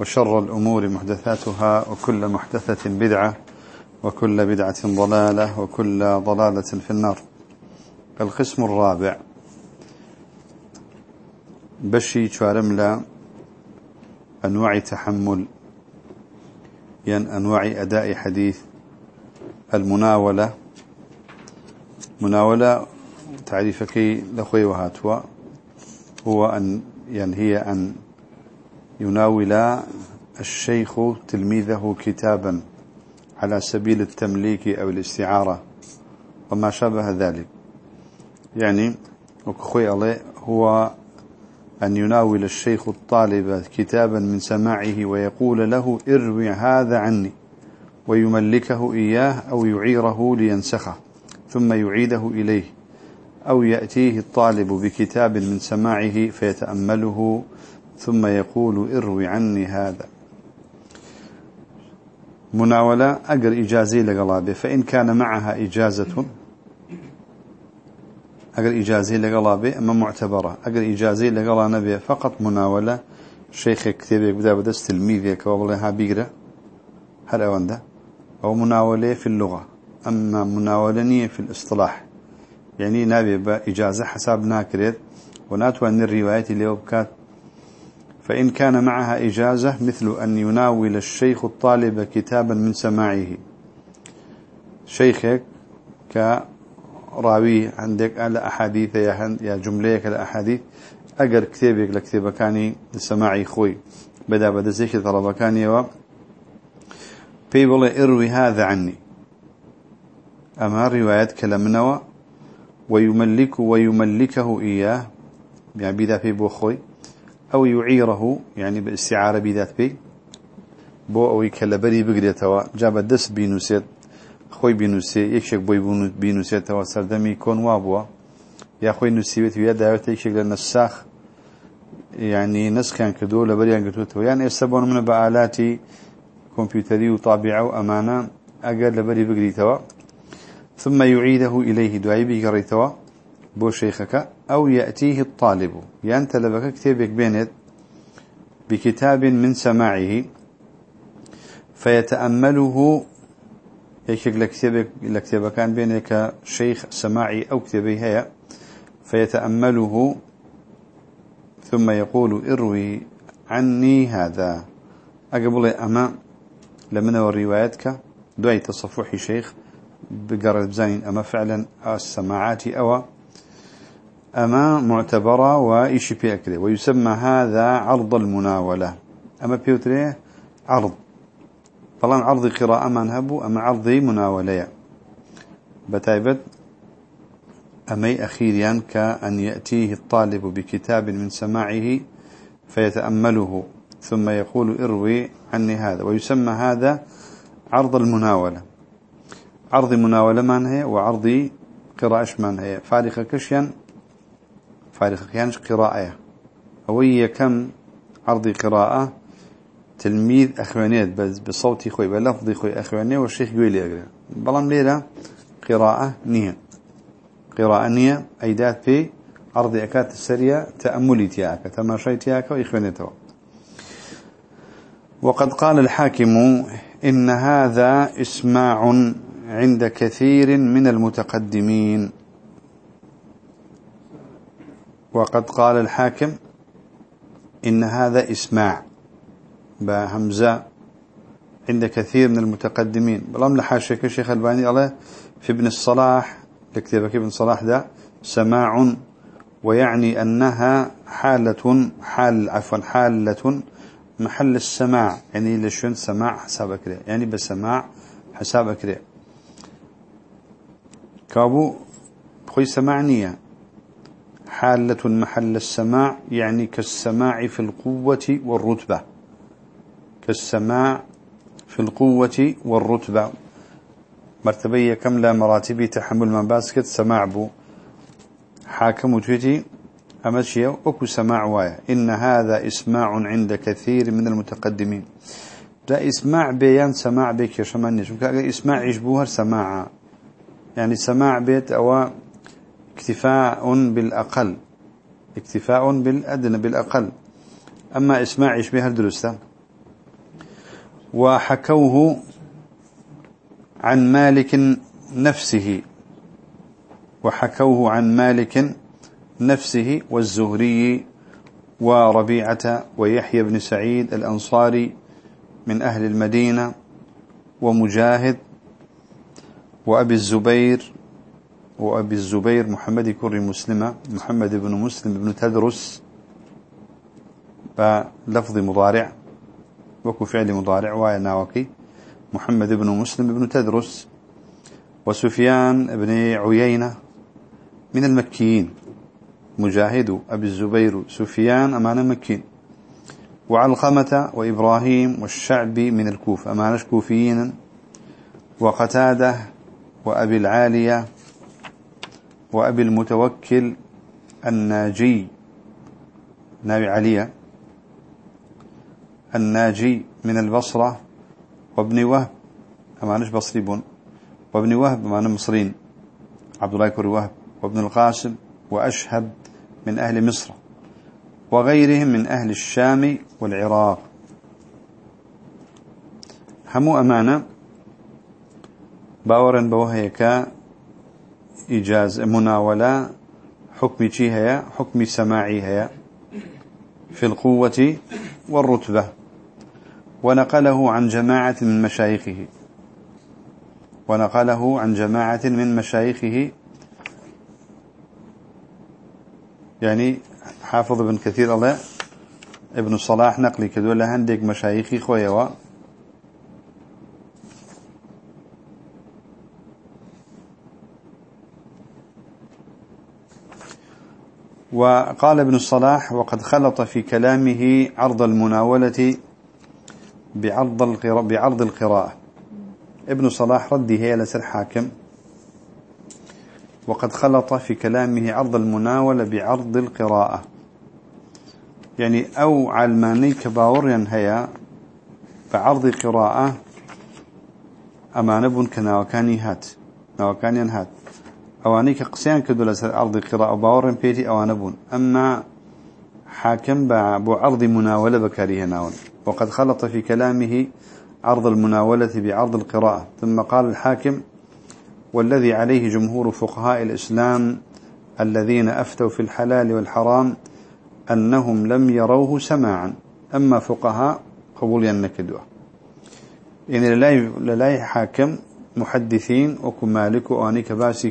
وشر الأمور محدثاتها وكل محدثة بدعة وكل بدعة ضلالة وكل ضلالة في النار. القسم الرابع. بشي شارملا أنواع تحمل. ين أنواع أداء حديث. المناولة. مناولة تعريفك لخوي وهاتوا. هو أن يعني هي أن يناول الشيخ تلميذه كتابا على سبيل التمليك أو الاستعارة وما شابه ذلك. يعني وكخوي الله هو أن يناول الشيخ الطالب كتابا من سماعه ويقول له اروي هذا عني. ويملكه إياه أو يعيره لينسخه ثم يعيده إليه أو يأتيه الطالب بكتاب من سماعه فيتأمله ثم يقول اروي عني هذا. مناولة أقر إجازي لقلابه فإن كان معها إجازة أقر إجازي لقلابه أما معتبرة أقر إجازي لقلانبه فقط مناولة. شيخ كتابه بدا بدست تلميذي كوابلها بيقرأ هل أونده أو مناولة في اللغة. أما مناولنية في الاصطلاح. يعني نابي بإجازة حساب ناكريت. وناتوا أن الرواية اللي وبكات فإن كان معها إجازة مثل أن يناول الشيخ الطالب كتابا من سماعه. شيخك كراوي عندك على أحاديث يا جمليك على أحاديث أجر كتابك لكتاب كاني لسماعي خوي. بدأ بدأ زيك طلب كاني و إروي هذا عني. أما روايات كلامنا ويملك ويملكه إياه. يعني بذا في بوخوي أو يعيره يعني باستعارة بذات بي. بو أو يكلبري بقريتوا جاب الدس بينوسيت خوي بينوسي يكشك بوي بينوسيتوا سردمي كون وابوا. يا خوي نسيبت ويا داوت يكشك للنساخ يعني نسخ كان كدو لبريان قلتوتوا يعني يستبون من بآلاتي كمبيوتري وطابعة أمانة أقل لبري بقريتوا ثم يعيده إليه دعي بقريتوا بو شيخك أو يأتيه الطالب. يعني تلبك كتابك بينت بكتاب من سماعه فيتأمله يشك لكتابك لكتابك كان بينك شيخ سماعي أو كتابي هي فيتأمله ثم يقول اروي عني هذا. أقبل أما لمن وروايتك دعي تصفحي شيخ بقرد زين أما فعلا السماعات أو أما معتبرة وإيش بيأكله ويسمى هذا عرض المناولة. أما بيوتريه عرض. طبعا عرض قراءة منهب أما عرض مناولة. بتايبت أمي أخيرا كأن يأتيه الطالب بكتاب من سماعه فيتأمله ثم يقول اروي عني هذا. ويسمى هذا عرض المناولة. عرض مناولة من هي وعرض قراءة من هي فارقة كشيا فارقة كانش قراءة. هوية كم عرض قراءة؟ تلميذ أخوانيت بس بصوتي خوي بلفظي خوي أخوانية والشيخ يقول لي أقرأ. بلان ليلة قراءة نية. قراءة نية أيدات في عرض أكات السرية تأملي تياك تماشي تياك وإخوانيته وقد قال الحاكم إن هذا إسماع عند كثير من المتقدمين. وقد قال الحاكم إن هذا إسماع. بهمزة عند كثير من المتقدمين. بلام لحاشك الشيخ ألباني الله في ابن الصلاح لكتابك ابن صلاح ده سماع ويعني أنها حالة حال عفوا حالة محل السماع. يعني لشون سماع حساب أكري. يعني بسماع حساب أكري. كابو بخي سماعنية حالة محل السماع يعني كالسماع في القوة والرتبة. كالسماع في القوة والرتبة. مرتبية كم لا مراتب تحمل من باسكت؟ سماع بو. حاكم وتويتي أمشي أكو سماع وايا. إن هذا إسماع عند كثير من المتقدمين. لا إسماع بيان سماع بيك يا شماني. شو إسماع يشبوها سماعا. يعني سماع بيت أو اكتفاء بالأقل اكتفاء بالأدنى بالأقل. أما إسماع يشبه الدرسة وحكوه عن مالك نفسه. وحكوه عن مالك نفسه والزهري وربيعة ويحيى بن سعيد الأنصاري من أهل المدينة ومجاهد وأبي الزبير وأبي الزبير محمد کوڕی مسلمە محمد بن مسلم بن تدرس بلفظ مضارع وەکو فعل مضارع وایە ناوەکەی. محمد بن مسلم بن تدرس وسفيان بن عيينة من المكيين. مجاهد أبي الزبير سفيان ئەمان مكين وعلقمة وإبراهيم والشعبي من الكوفة أمانش كوفيين وقتادة وأبي العالية وأبي المتوكل الناجي نبي عليا الناجي من البصرة وابن وهب أمانش بصريبون وابن وهب أمان مصرين عبد الله كري وهب وابن القاسم وأشهب من أهل مصر وغيرهم من أهل الشام والعراق. همو أمانة باورا بوهيك إجاز مناولة حكم هي حكم سماعي هي في القوة والرتبة. ونقله عن جماعة من مشايخه. ونقله عن جماعة من مشايخه. يعني حافظ ابن كثير الله ابن صلاح نقلي كدول لهندك مشايخي خويا وقال ابن الصلاح وقد خلط في كلامه عرض المناولة بعرض القراءة, بعرض القراءة. ابن صلاح ردي هي لسر حاكم. وقد خلط في كلامه عرض المناولة بعرض القراءة. يعني أو علماني كباور ينهيا بعرض قراءة أما نبون كناوكاني هات. ناوكاني هات. أواني كقسيان كدو لسر عرض قراءة باور بيتي أوان بون. أما حاكم بۆ عرض مناولة بەکاریهێناون. وقد خلط في كلامه عرض المناولة بعرض القراءة. ثم قال الحاكم والذي عليه جمهور فقهاء الإسلام الذين أفتوا في الحلال والحرام أنهم لم يروه سماعا. أما فقهاء قبولیان نەکردوە يعني لەلای حاكم محدثين وەکو مالك باسی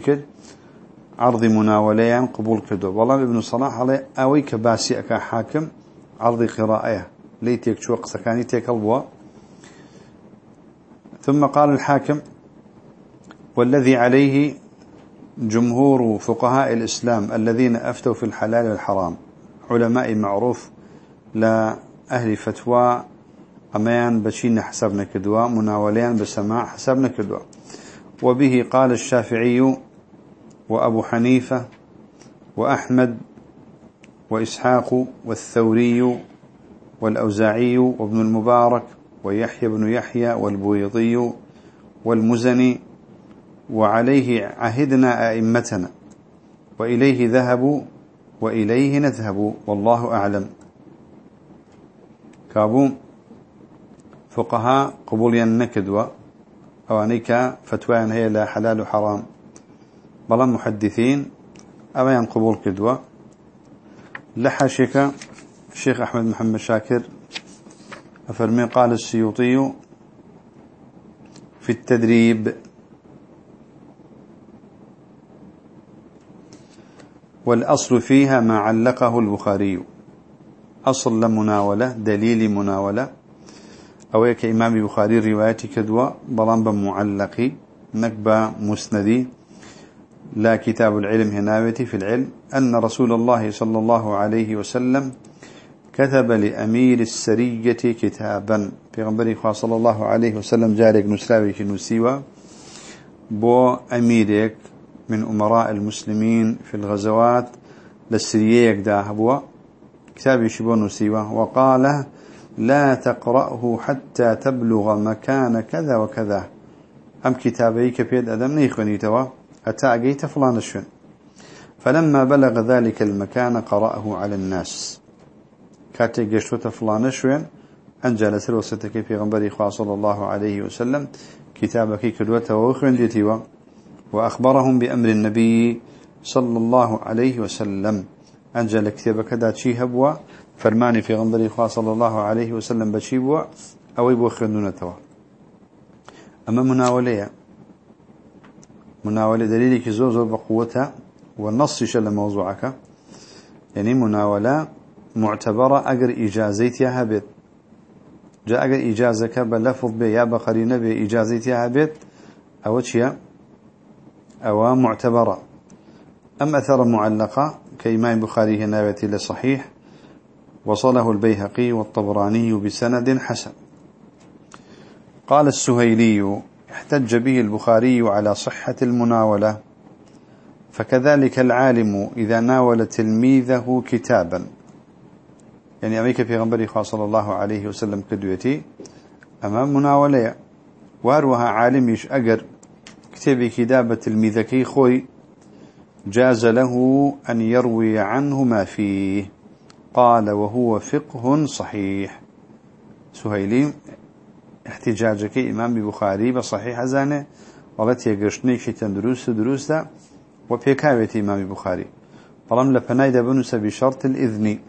عرض مناوليان قبول كدو والله ابن صلاح عليه أوي كباسي أكا حاكم عرض قراءة ليتيك شو قسكاني تيك البوا ثم قال الحاكم والذي عليه جمهور فقهاء الإسلام الذين أفتوا في الحلال والحرام علماء معروف لا أهل فتوى أميان بشين حسابنا كدوا مناوليان بسماع حسابنا كدوا وبه قال الشافعي وأبو حنيفة وأحمد وإسحاق والثوري والأوزاعي وابن المبارك ويحيى بن يحيى والبويضي والمزني وعليه عهدنا أئمتنا وإليه ذهبوا وإليه نذهب والله أعلم. كابوم فقهاء قبول النكدوة أو أنيك فتوى هي لا حلال وحرام. بلا محدثين أبين قبول كدوة. لحشك الشيخ أحمد محمد شاكر أفرمي قال السيوطي في التدريب. والأصل فيها ما علقه البخاري. أصل لمناولة دليل مناولة. أو إمام البخاري روايتي كدوة بلان بمعلقي نكبة مسندي. لا كتاب العلم هناوتي في العلم أن رسول الله صلى الله عليه وسلم كتب لأمير السرية كتابا. في غنبري صلى الله عليه وسلم جارك نسلاوي نسيوة بو أميرك من أمراء المسلمين في الغزوات للسرية يكداهبوا كتابي شبو نسيوة وقال لا تقرأه حتى تبلغ مكان كذا وكذا. أم كتابي كبيد أدم نيخوني توا حتى أجيت فلان الشن فلما بلغ ذلك المكان قرأه على الناس. كاتي قشوت فلان الشن أنجل سلوستك في غنبري صلى الله عليه وسلم. كتابك كدوته وخوين ديتيوا وأخبرهم بأمر النبي صلى الله عليه وسلم. أنجل كتابك دا شي هبوا؟ فرماني في غنبري صلى الله عليه وسلم بشيبوا أو يبو خندونتوا أما مناولية. مناولة دليلك زور زور بقوتها والنص شل موضوعك. يعني مناولة معتبرة أجر إجازيتها هبت جاء أجر إجازك بلفظ بي يا بقرين بي إجازيتها هبت أو تشيا أو معتبرة. أم أثر معلقة كإمام بخاري هنا لصحيح وصله البيهقي والطبراني بسند حسن. قال السهيلي احتج به البخاري على صحة المناولة. فكذلك العالم إذا ناول تلميذه كتابا. يعني أميك في غنبري صلى الله عليه وسلم كدويتي أمام مناولة. واروها عالم يش أقر كتابي كتابة تلميذكي خوي جاز له أن يروي عنه ما فيه. قال وهو فقه صحيح. سهيلي احتجاجك إمام بخاري بصحيح زانه والتي يقرشني شيطان دروس دروس وبيكاوية إمام بخاري فلم لفنايد بنس بشرط الإذن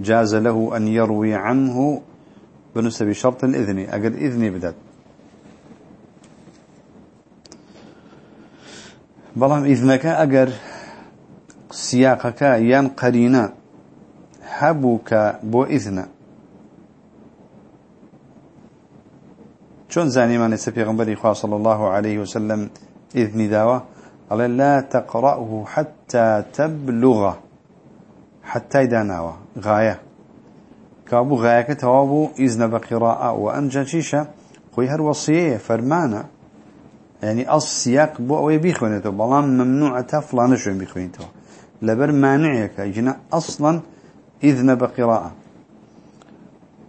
جاز له أن يروي عنه بنس بشرط الإذن أقل إذني بدأت بلام إذنك أقر سياقك يان هبوك بو إذن شون زاني ما نسى في صلى الله عليه وسلم إذن داوة قال لا تقرأه حتى تبلغ. حتى يداناوة غاية كابو غاية كتوابو إذن بقراءة وأنجا شيشة خوي هر وصية فرمانة يعني أصل بو أوي بيخوينتو بلان ممنوعة فلان شوين بيخوينتو لبر مانعيك يجينا أصلا إذن بقراءة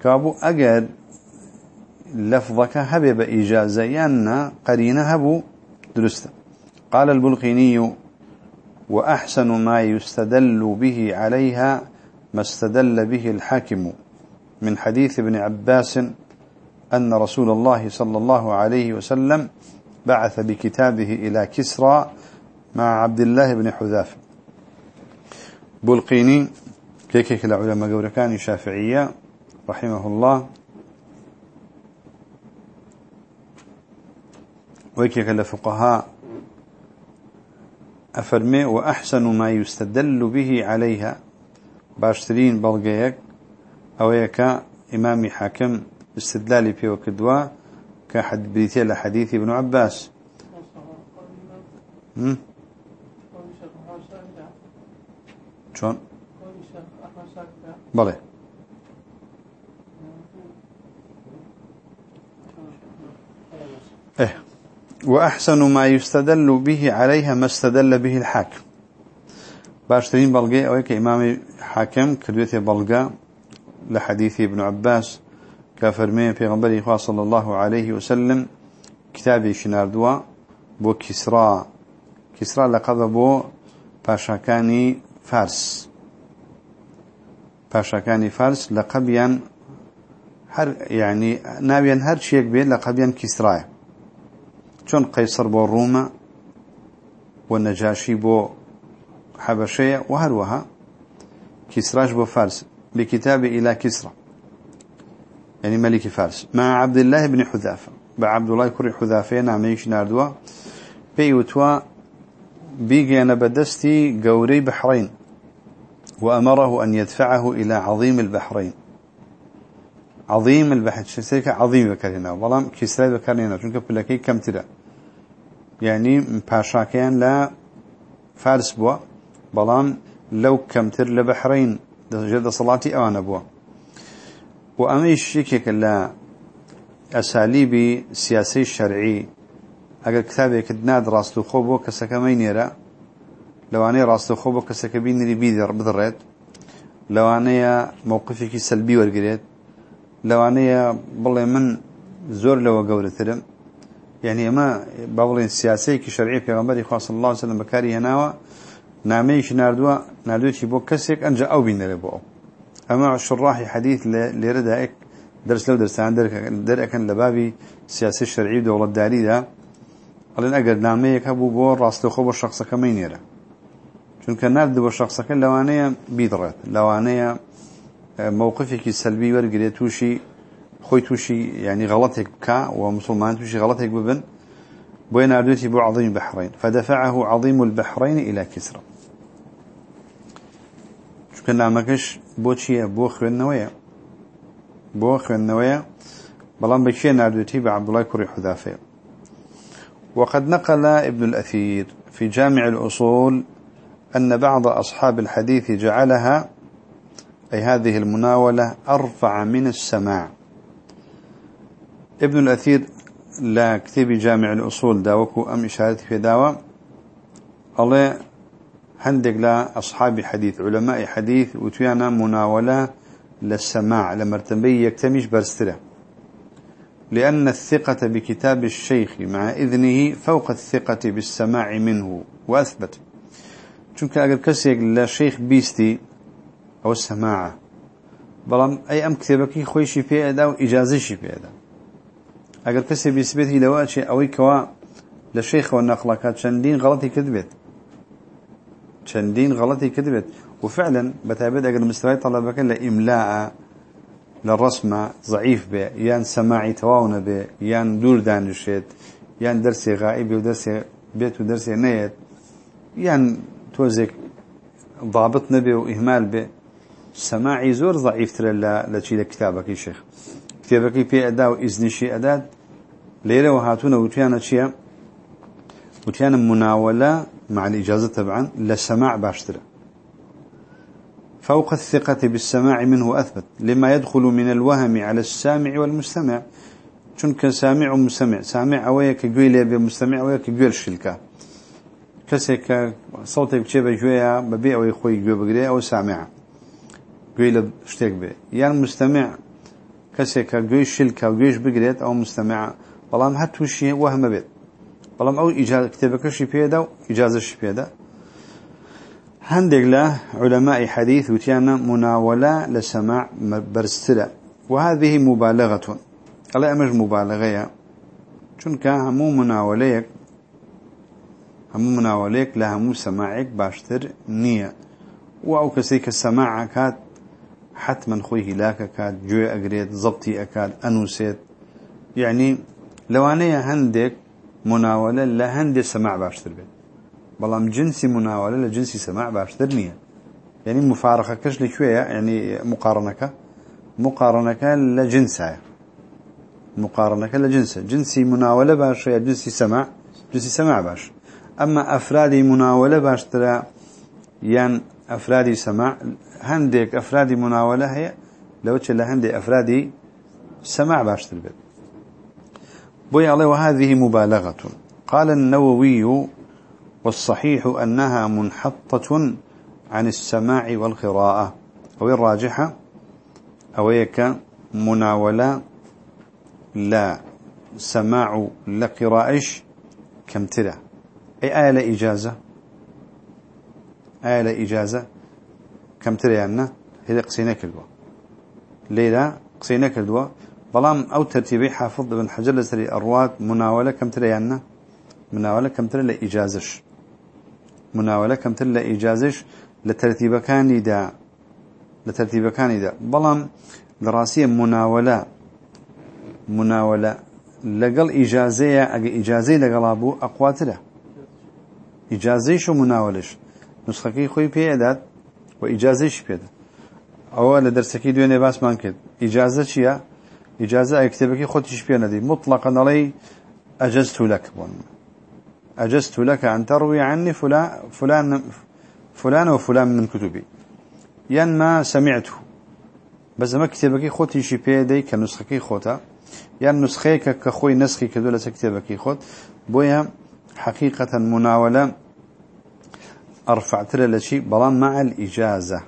كابو أجد لفظك هبب إجازة يانا قرينة هبو درسته قال البلقيني وأحسن ما يستدل به عليها ما استدل به الحاكم. من حديث ابن عباس أن رسول الله صلى الله عليه وسلم بعث بكتابه إلى كسرى مع عبد الله بن حذافة. بلقيني كيكيك العلماء قوركان شافعية رحمه الله. ويكيك الفقهاء أفرمي وأحسن ما يستدل به عليها. باشترين بلغيك أو يكا إمامي حاكم استدلالي في وكدوا كحد بيتي لحديث ابن عباس. شون بله إيه. وأحسن ما يستدل به عليها ما استدل به الحاكم. باشترين بلغي أو إمام حاكم كدوية بلغة لحديث ابن عباس كافرمين في غنبري صلى الله عليه وسلم كتابي شناردوا بو كسرى. كسرى لقب بو باشاكاني فارس. باشاكاني فارس لقبيا هر يعني نابيا هر شيء بين لقبيا كسرى. چون قيصر بو روما والنجاشي بو حبشية وهروها كسراش بو فارس بكتاب إلى كسرى يعني ملك فارس. مع عبد الله بن حذافة. بعبد الله كري حذافة نعميش ناردوا بيوتوا بيجي أنا بدستي قوري بحرين وأمره أن يدفعه إلى عظيم البحرين. عظيم البحر شسيك عظيم بكرنا والله كسرى بكرنا شنك بلكي كم ترى يعني باشاكيان لا فارس بوا بلام لو كمتر لبحرين جد صلاتي أوانا بوا وأميش شكك لا أساليب سياسي الشرعي أقل كتابك ناد راستو خوبو لو أنا راستو خوبو كسكبين لي بيدر لو أنا موقفك سلبي ورقريت لەوانەیە بڵێ من زۆر لەوە گەورەترم. یعنی ئەمە با بڵێن سیاسەیەکی شەرعی پێغمبەری خواست الله سلم بەکاری هێناوە نامەیەکی نردووە نردوێکی بۆ کەسێک ئەنج ئەو بینەرە بۆ ئەمە شڕاحی حەدیث لێرەدا دەرس لەو دەرسان دەرەکەن لە باوی سیاسی شەرعی دەوڵەتداریدا. ئەڵێن ئەگەر نامەیەک هەبوو بۆ ڕاستەخۆ بۆ شخصەکەمەی نێرە. چونکە نرد بۆ شخصەکە لەوانەیە بیدڕێت لەوانەیە موقفك السلبي ورقري توشي خوي توشي يعني غلطك كا ومسلمان توشي غلطك ببن بين عدوتي بو عظيم البحرين فدفعه عظيم البحرين إلى كسرى. شو كان نعمكش بو چيه؟ بو خوين بو خوين بلان بكشي نعدوتي بعبد الله كوري حذافه وقد نقل ابن الأثير في جامع الأصول أن بعض أصحاب الحديث جعلها أي هذه المناولة أرفع من السماع. ابن الأثير لا كتب جامع الأصول داوكو أم إشارة في داوة. الله هندق لا أصحاب حديث علماء حديث وتيانا مناولة للسماع لمرتبي يكتمش برسترة. لأن الثقة بكتاب الشيخ مع إذنه فوق الثقة بالسماع منه وأثبت. چونك أقل كسيك ئەو سەماعە. بەڵام ئەی ئەم کتێبەکەی خۆیشی پێدا و ئیجازشی پێدا. ئەگەر کەسێ بیسبێتی لەواچێ ئەوەی کەوا لە شەیخەوە نەخڵەکە چەندین غەڵەتی کرد بێت چەندین غەڵەتی کرد بێت و فعلا بەتابێت ئەگەر مسترای تەڵەبەکە لە ئیملاە لە ڕسمە ضعیف بێ یان سەماعی تەواو نەبێ یان دوور دانیشێت یان دەرسێ غائبی و دەرسێ بێت و دەرسێ نەیەت یان تۆزێک ضابط نەبێ و ئیهمال بێ سماعي زور ضعيف ترى لشي لكتابك يا شيخ كتابك في أداء وإذن شيء أداء ليلة وهاتونا وتيانا شيء وتيانا مناولة مع الإجازة طبعا لسماع باشتره فوق الثقة بالسماع منه أثبت لما يدخل من الوهم على السامع والمستمع. چونك سامع ومستمع سامع أويك قويل بمستمع أويك قويل الشلكة كسيك صوتك بشيبه جوية ببيع ويخوي جوية بقرية أو گوێی لە شتێک بێ. یان مستەمع کەسێک کە گوێی شلکە و گوێش بگرێت ئەو مستەمع. بەڵام هەر تووشیە وە هەمە بێت. بەڵام ئەو کتێبەکەشی پێدا و ئیجازەشی پێدا. هەندێک لە علەمای حەدیث وتیانە مناوەلا لە سەماع بەرزترە. وهذه مبالغة ئەڵێ ئەمەش مبالغەیە. چونکە هەموو مناوەلەیەک هەموو مناوەلەیەک لە هەموو سەماعێک باشتر نییە. و ئەو کەسێک کە سەماعکات حتما خوي هلاك كات جوي أقريت زبطي أكاد أنوسيت. يعني لو أنا هندك مناولة لهندي سماع باشتر بيت. بلام جنسي مناولة لجنسي سماع باشتر نية. يعني مفارقة كش لشوية يعني مقارنك مقارنك لجنسها مقارنك لجنسة. جنسي مناولة باش يا جنسي سماع جنسي سماع باش أما أفرادي مناولة باش ترى ين أفرادي سماع هندك أفرادي مناولة هي لو تشل هندي أفرادي سماع باش تربيت بوي الله وهذه مبالغة قال النووي والصحيح أنها منحطة عن السماع والقراءة. أو الراجحة أو يك مناولة لا سماع لقراءش كم ترى أي آية لإجازة آية لإجازة كم ترى يعني هي قصينا كدوة ليلة قصينا كدوة بلام أو ترتيبي حافظ بن حجر لسري أروات مناولة كم ترى يعني مناولة كم ترى لإجازش. مناولة كم تلا إجازش لترتيب كان دا لترتيب كان دا بلام دراسية مناولة. مناولة. لقل إجازية أجا إجازي لقل أبو أقواترة. إجازيش ومناولش نسخكي خوي و ئیجازەیش پێدە. ئەوە لە دەرسەکەی دوێنێ باسمان کرد. ئیجازە چییە؟ ئیجازە ئەو کتێبەکەی خۆتیش پێ نەدەی مطلقا نەڵێی ئەجەزت لەک بوون. ئەجەزت لەکە ئەن تەڕوی عنی فلان فلان و فلان من كتبي یان ما سمعته بەس ئەمە کتێبەکەی خۆتیشی پێدەی کە نسخەکەی خۆتە. یان نسخەیەکە کە خۆی نسخی کردو لەسەر کتێبەکەی خۆت. بۆیە حقیقەتەن مناوەلە أرفعت له شيء بلان مع الإجازة.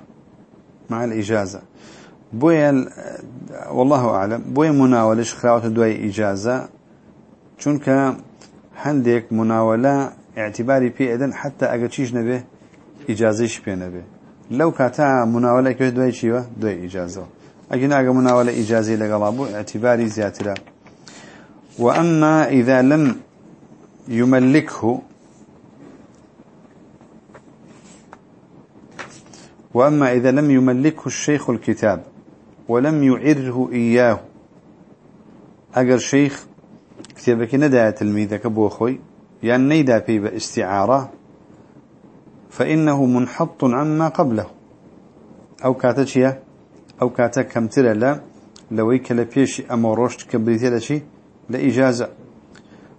مع الإجازة. بويا والله أعلم بويا مناولة شخراوة دوي إجازة. چونك هنديك مناولة اعتباري بي إذن حتى أقتشيش نبه إجازيش بي نبه لو كاتا مناولة كوي دوي شيوة دوي إجازة أجن أقا مناولة إجازي لقلابو اعتباري زياترا وأما إذا لم يملكه وأما إذا لم يملكه الشيخ الكتاب ولم يعره إياه أجر شيخ كتابك ندى تلميذك بوخوي يعني نيدا في باستعارة فإنه منحط عما قبله. أو كاتشيا أو كاتا كم ترى لا لويك لبيش أما رشت كبريتي لشي لإجازة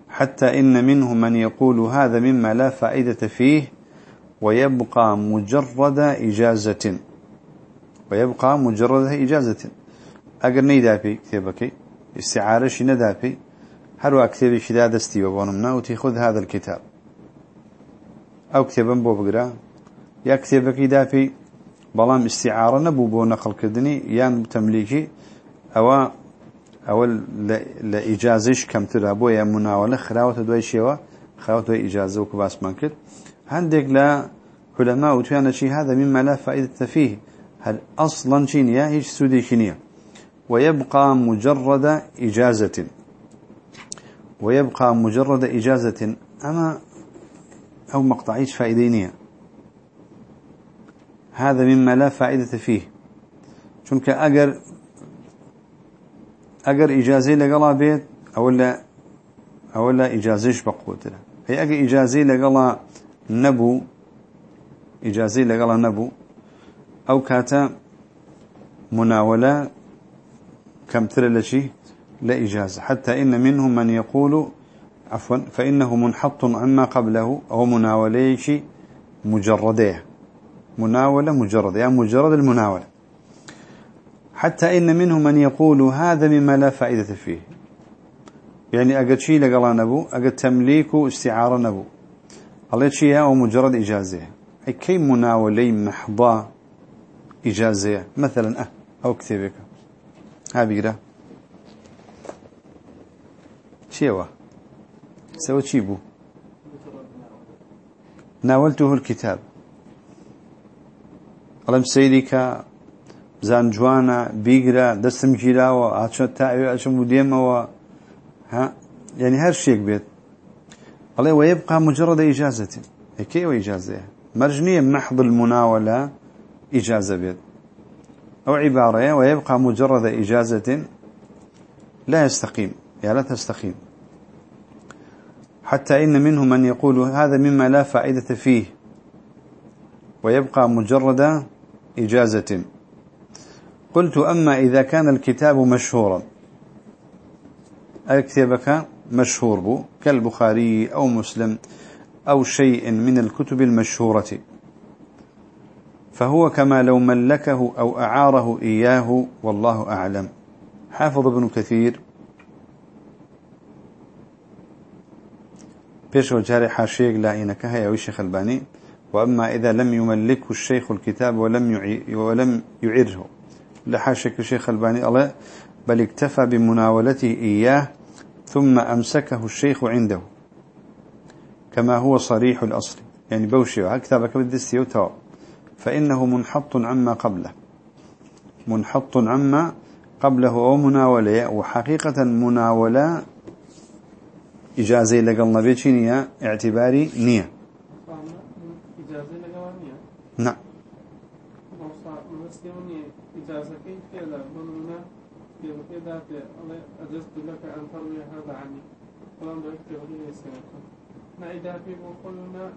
حتى إن منه من يقول هذا مما لا فائدة فيه ويبقى مجرد إجازة. ويبقى مجرد إجازة. أقر نيدا في كتابك استعارة شندا في هروا كتابي شدا دستي وبونمنا وتأخذ هذا الكتاب. أو كتابا بوبقرا يا كتابك دافي بلام استعارة نبو بو نقل كدني يان تمليكي. أو ئەوە لە ئیجازش کەمترا بۆ یە مناوەە خراوەتە دوای شێوە خراوەتە ئیجازە و کە باسمان کرد هەندێک لە علماء وتوانا شي هذا مما لا فائدة فيه. هل أصلا شينيا؟ هيش سودي شينيا. ويبقى مجرد إجازة. ويبقى مجرد إجازة. أما أو مقطعيش فائدينية هذا مما لا فائدة فيه. چونك أجر أجر إجازة لقلا بيت أو لا أو لا إجازيش بقوت له هي أجر إجازة لقلا نبو لقلا نبو أو كاتا مناولة كم ترى لشي لا إجازة حتى إن منهم من يقول عفوا فإنه منحط عما قبله أو مناوليش مجرديه مناولة مجرد يعني مجرد المناولة. حتى إن منهم من يقول هذا مما لا فائدة فيه. يعني أقد شيء لقلا نبو أقد تمليك استعارة نبو الله شيء أو مجرد إجازة. كي مناولي محضة إجازة مثلا أه أو كتابك. ها بيقرأ شيوه سوى تشيبو ناولته الكتاب. ألم سيدك زانجوانا بيقرأ دستم جيراوة عشان تاعي عشان مديمة ها؟ يعني هر شيء بيت. الله ويبقى مجرد إجازة. كي وإجازة مرجنية محض المناولة إجازة بيت أو عبارة ويبقى مجرد إجازة لا يستقيم يا لا تستقيم. حتى إن منهم من يقول هذا مما لا فائدة فيه ويبقى مجرد إجازة. قلت أما إذا كان الكتاب مشهورا أكتبك مشهور بو كالبخاري أو مسلم أو شيء من الكتب المشهورة. فهو كما لو ملكه أو أعاره إياه والله أعلم. حافظ ابن كثير. بيش وجاري حاشيك لا إنك هيا وشيخ الباني وأما إذا لم يملكه الشيخ الكتاب ولم ولم يعره. لحاشك الشيخ الباني الله بل اكتفى بمناولته إياه ثم أمسكه الشيخ عنده. كما هو صريح الأصل. يعني بوشي وكتابك بالدستي وتواب فإنه منحط عما قبله. منحط عما قبله أو مناولة. وحقيقة مناولة إجازة لقل نبي نية اعتباري نية. نعم ما إذا في وقلنا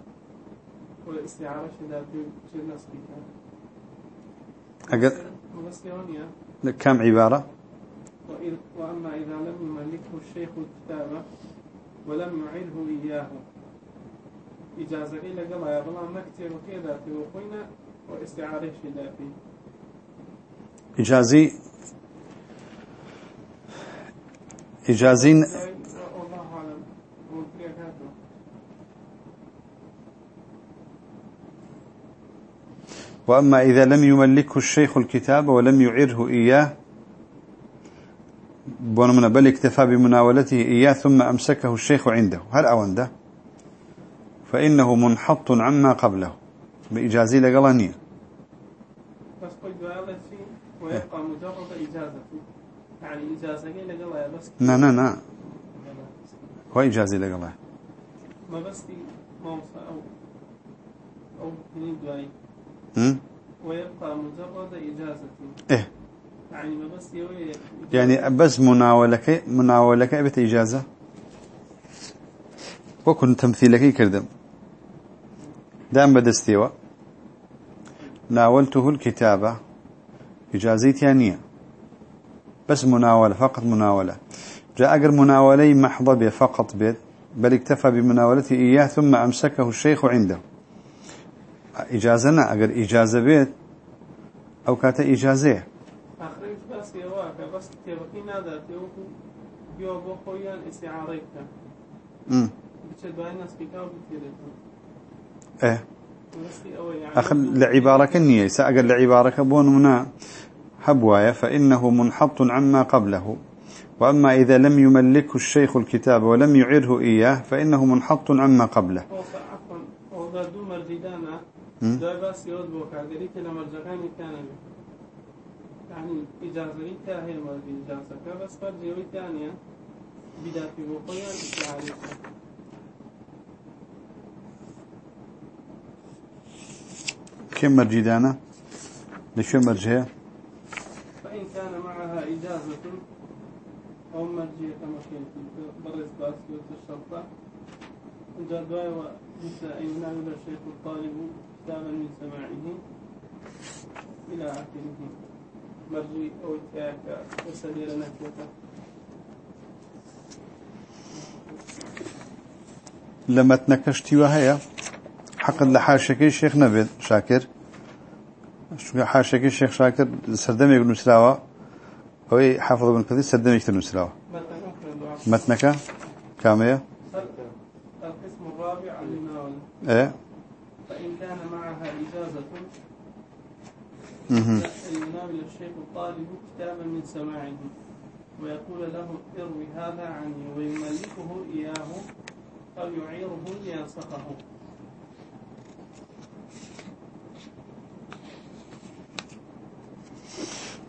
والاستعارة إذا في نسبي أجد كم عبارة وأما إذا لم يملكه الشيخ الكتابة ولم يعله إياه إجازة إلا قال يا بلا مكتب وكذا توقينا واستعارة شدافي إجازي إجازين والله أعلم ممكن هذا وأما إذا لم يملكه الشيخ الكتاب ولم يعره إياه بونمنا بل اكتفى بمناولته إياه ثم أمسكه الشيخ عنده. هل أونده؟ فإنه منحط عما قبله. بإجازي لقلانية. بس قلت ويبقى مجرد إجازة يعني إجازة كي لقلا بس؟ لا لا لا هو إجازي لقلاه ما بس دي موسى أو أو دواي هم؟ ويبقى مجرد إجازة. إيه. يعني بس يوي يعني بس مناولك مناولك أبت إجازة؟ وكن تمثيلك كردم دام بدستيوة. ناولته الكتابة. إجازي ثانية. بس مناولة فقط مناولة. جاء أقر مناولي محضة بي فقط بيت بل اكتفى بمناولته إياه ثم أمسكه الشيخ عنده. أمم بتشد دواي ناس بيكاو بتيرك إيه. بس دي أوي يعني. أخذ لعبارة كنية. سأقل لعبارة بون منا هبوايا فإنه منحط عما قبله. وأما إذا لم يملكه الشيخ الكتاب ولم يعره إياه فإنه منحط عما قبله هو عفوا هو ذا دو بدا في بوقيا استعاريك كم مرجدانا لشو مرجية فإن كان معها إجازة أو مرجية كما كنت برز باسيوت الشرطة جدوى مثل أن يناول الشيخ الطالب كتابا من سماعه إلى آخره. مرجي أو إتياك وسبيل نكيته لما تنكشتي وهي حق لحاشكي الشيخ نبيل شاكر. شو حاشكي الشيخ شاكر؟ سردم يقول نسلاوة هو حافظ بن كثير سردم يكتب نسلاوة. متنك؟ كامية؟ القسم الرابع المناولة إيه فإن كان معها إجازة يناول الشيخ الطالب كتابا من سماعه ويقول له اروي هذا عني ويملكه إياه أو يعيره لينسخه.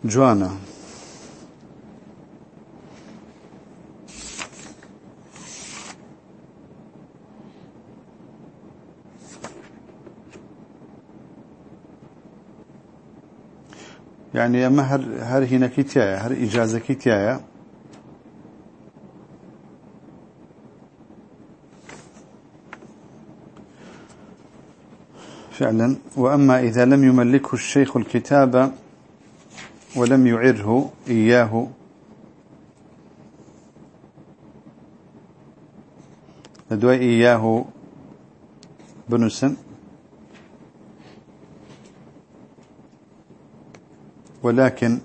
جوانا. يعني اما هر هر هنا كيتيايا هر إجازة كيتيايا. فعلا. وأما إذا لم يملكه الشيخ الكتاب ولم يعره إياه. لدوي إياه بنسن ولكن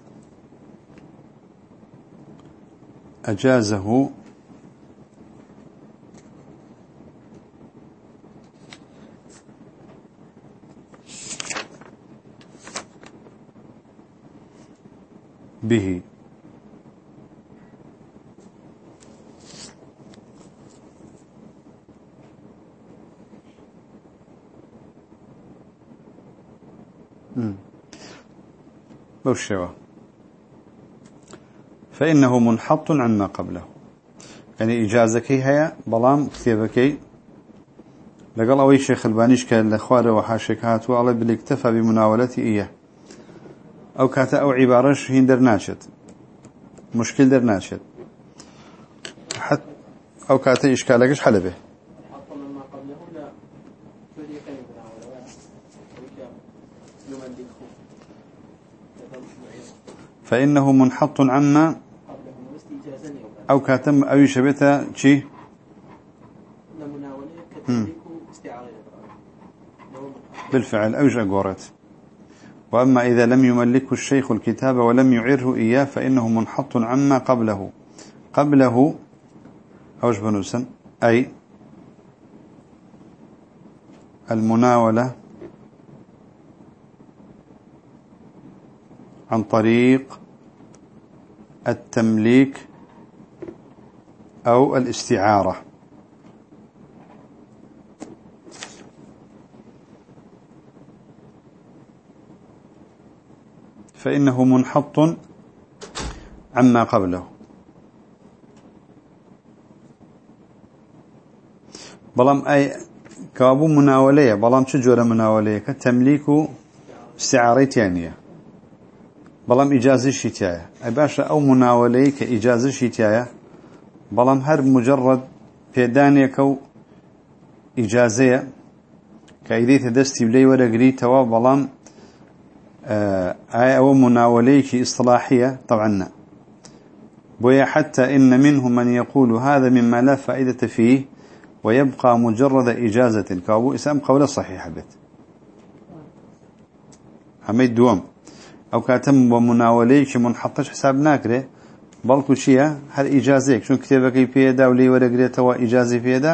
أجازه به. بوشوا. فإنه منحط عما قبله. يعني إجازك هي بلام كتابك لقال أوي شيخ البانيش كان لأخواره وحاشك هاتوا على بل اكتفى بمناولته إياه. أو كاتا أو عبارش هين در ناشد. مشكل در ناشد. أو كاتا إشكالكش حل به حط مما قبله لا فريقين بالعولة يملكه فإنه منحط عما أو كاتم أو يشبه شي. لمناولة كتملك استعارة بالفعل أوجه قورت. وأما إذا لم يملكه الشيخ الكتاب ولم يعره إياه فإنه منحط عما قبله. قبله أوش بنوسا أي المناولة عن طريق التمليك أو الاستعارة. فإنه منحط عما قبله. بلام أي كابو مناولية بلام شجورة مناولية؟ كتمليك استعارة تانية. إجازة شتاية أي باشا أو مناولية كإجازة شتاية بلام هر مجرد بيدانيك أو إجازة كأيديت دستي بلي ورقري توا بلام آه، آية أو مناوليك إصلاحية طبعا بويا حتى إن منهم من يقول هذا مما لا فائدة فيه ويبقى مجرد إجازة. كابو إسام قول صحيح بيت حميد دوام ئەو کاتم بۆ مناوەلەیەکی منحەتش حساب ناکرێ بەڵکو چییە؟ هەر ئیجازەیەک چون کتێبەکەی پێدا و لی وەرەگرێتەوە ئیجازی پێدا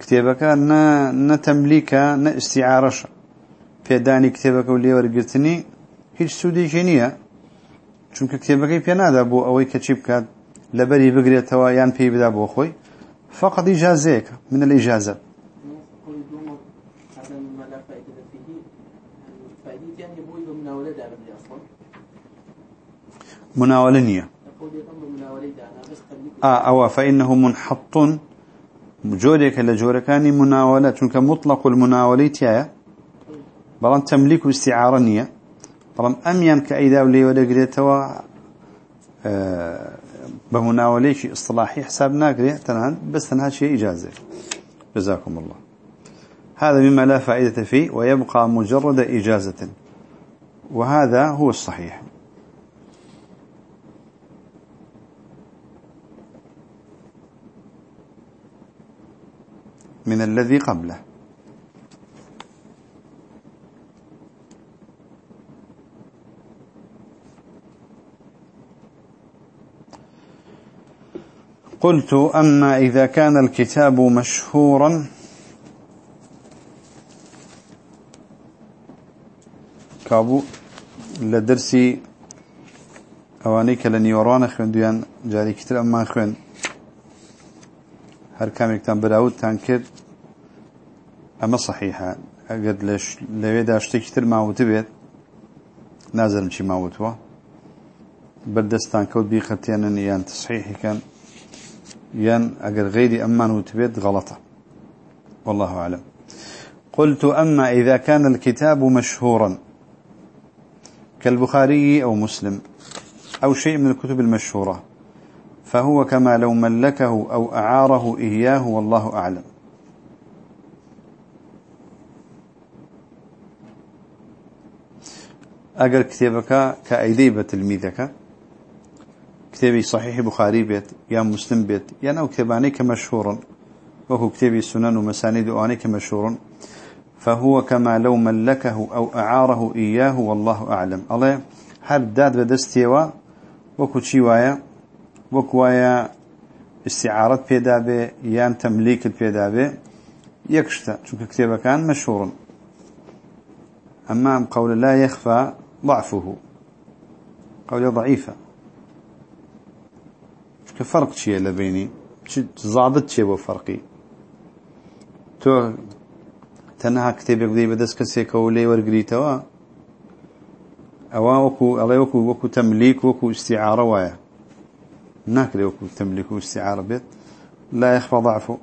کتێبەکە نەتەملیکە نە ئستیعاڕەشە پێدانی کتێبەکە و لێوەرگرتنی هیچ سوودێکی نییە. چونکە کتێبەکەی پێنادا بۆ ئەوەی کەچی بکات لەبەری بگرێتەوە یان پێی بدا بۆ خۆی. فقط ئیجازەیەکە منە لە ئیجازەت. نية آه أو فإنه منحط جورك لجوركان مناولة چونك مطلق المناولة تيايا بلان تمليك واستعارة نية. بلان أميان كأيدا ولي ودقريتوا أه بمناوليش اصطلاحي حساب ناقري تنهان بس تنها شيء إجازة. جزاكم الله. هذا مما لا فائدة فيه ويبقى مجرد إجازة. وهذا هو الصحيح. من الذي قبله. قلت أما إذا كان الكتاب مشهورا كابو لدرسي أوانيك لنيوران خوين جاري كتر أما خوين هر كامل كتان براود تانكر أما صحيحة أقد لش لويدا اشتي كتر ماوت بيت نازل مشي ماوتوا بردستان كود بيختيان يان تصحيحي كان ين أجر غيري أمان وتبيت غلطة والله أعلم. قلت أما إذا كان الكتاب مشهورا كالبخاري أو مسلم أو شيء من الكتب المشهورة فهو كما لو ملكه أو أعاره إياه والله أعلم. أجر كتابك كأيديبة تلميذك كتابي صحيح بخاري بيت يا مسلم بيت يا نو كتاباني كمشهور وهو كتابي سنن ومسانيد وآني كمشهور فهو كما لو ملكه أو أعاره إياه والله أعلم. الله هل داد بدستيوا؟ وكو تشيوايا وەک وایە استعارەت پێدا بێ یان تەملیکت پێدا بێ یەکشتە چونکە کتێبەکان مەشهورن. ئەمام قەولە لا یەخفا ضعفه. قەولە ضعیفە چونکە فەرق چییە لە بینی؟ زابت چێ بۆ فەرقی تۆ تەنها کتێبێک بدەی بەدەست کەسێکەوە لێ وەرگریتەوە؟ ئەوە وەکو ئەڵێ وەکو وەکو تەملیک وەکو استعارە وایە. ناكل وكو تمليك واستعارة بيت لا يخفى ضعفه.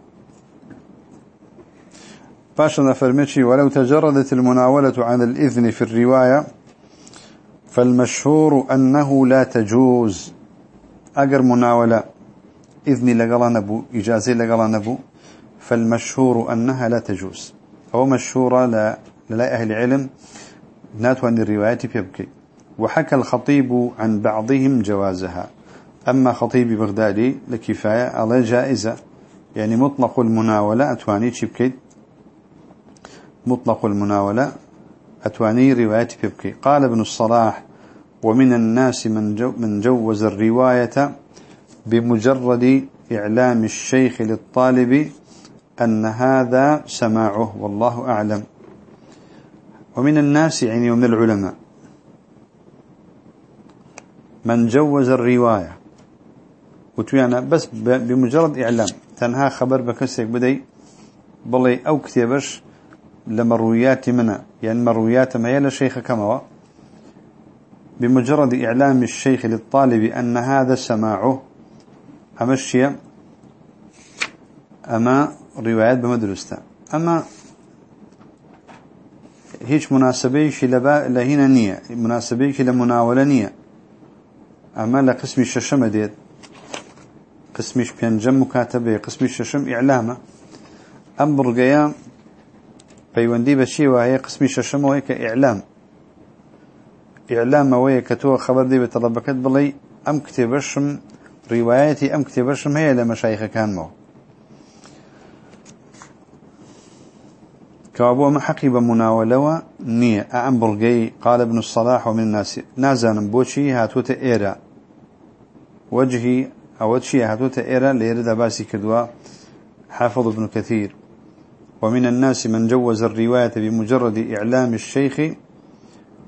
باشنا فرمتشي ولو تجردت المناولة عن الإذن في الرواية فالمشهور أنه لا تجوز. أجر مناولة إذني لقلا نبو إجازة لقلا نبو فالمشهور أنها لا تجوز. أو مشهورة لا, لا أهل علم ناتوان الرواية يبكي وحكى الخطيب عن بعضهم جوازها. أما خطيب بغدادي لكفاية على جائزة. يعني مطلق المناولة أتواني تشبكي مطلق المناولة أتواني رواية ببكي قال ابن الصلاح ومن الناس من, جو من جوز الرواية بمجرد إعلام الشيخ للطالب أن هذا سماعه. والله أعلم. ومن الناس يعني ومن العلماء. من جوز الرواية وتويانا بس بمجرد إعلام. تنها خبر بكسيك بدي بلي أو كتابش لمرويات منا يعني مرويات ما يلا شيخ كما بمجرد إعلام الشيخ للطالب أن هذا سماعه أمشي أما روايات بمدرسة أما هيش مناسبيش لبا لهنا نية. مناسبيش لمناولة نية. أما لقسم الششم ديت. قسمیش پێنجەم مکاتەبەیە قسمی ششم ئیعلامە. ئەم بڕگەیە پەیوەندی بە چی وایە قسمی ششمەوەی کە ئیعلام. ئیعلامەوەیە کە تۆ خەبەر دی بە تەڵەبەکەت بڵێ ئەم کتێبەشم ڕیواەتی ئەم کتێبەشم هەیە لە مەشایخەکانمەوە. كابو ما حقي بمناولة نية أعم بلغي قال ابن الصلاح ومن الناس نازان بوشي هاتوت إيرا وجهي أو شيء هاتوت إيرا ليرد باسي كدوا حافظ ابن كثير. ومن الناس من جوز الرواية بمجرد إعلام الشيخ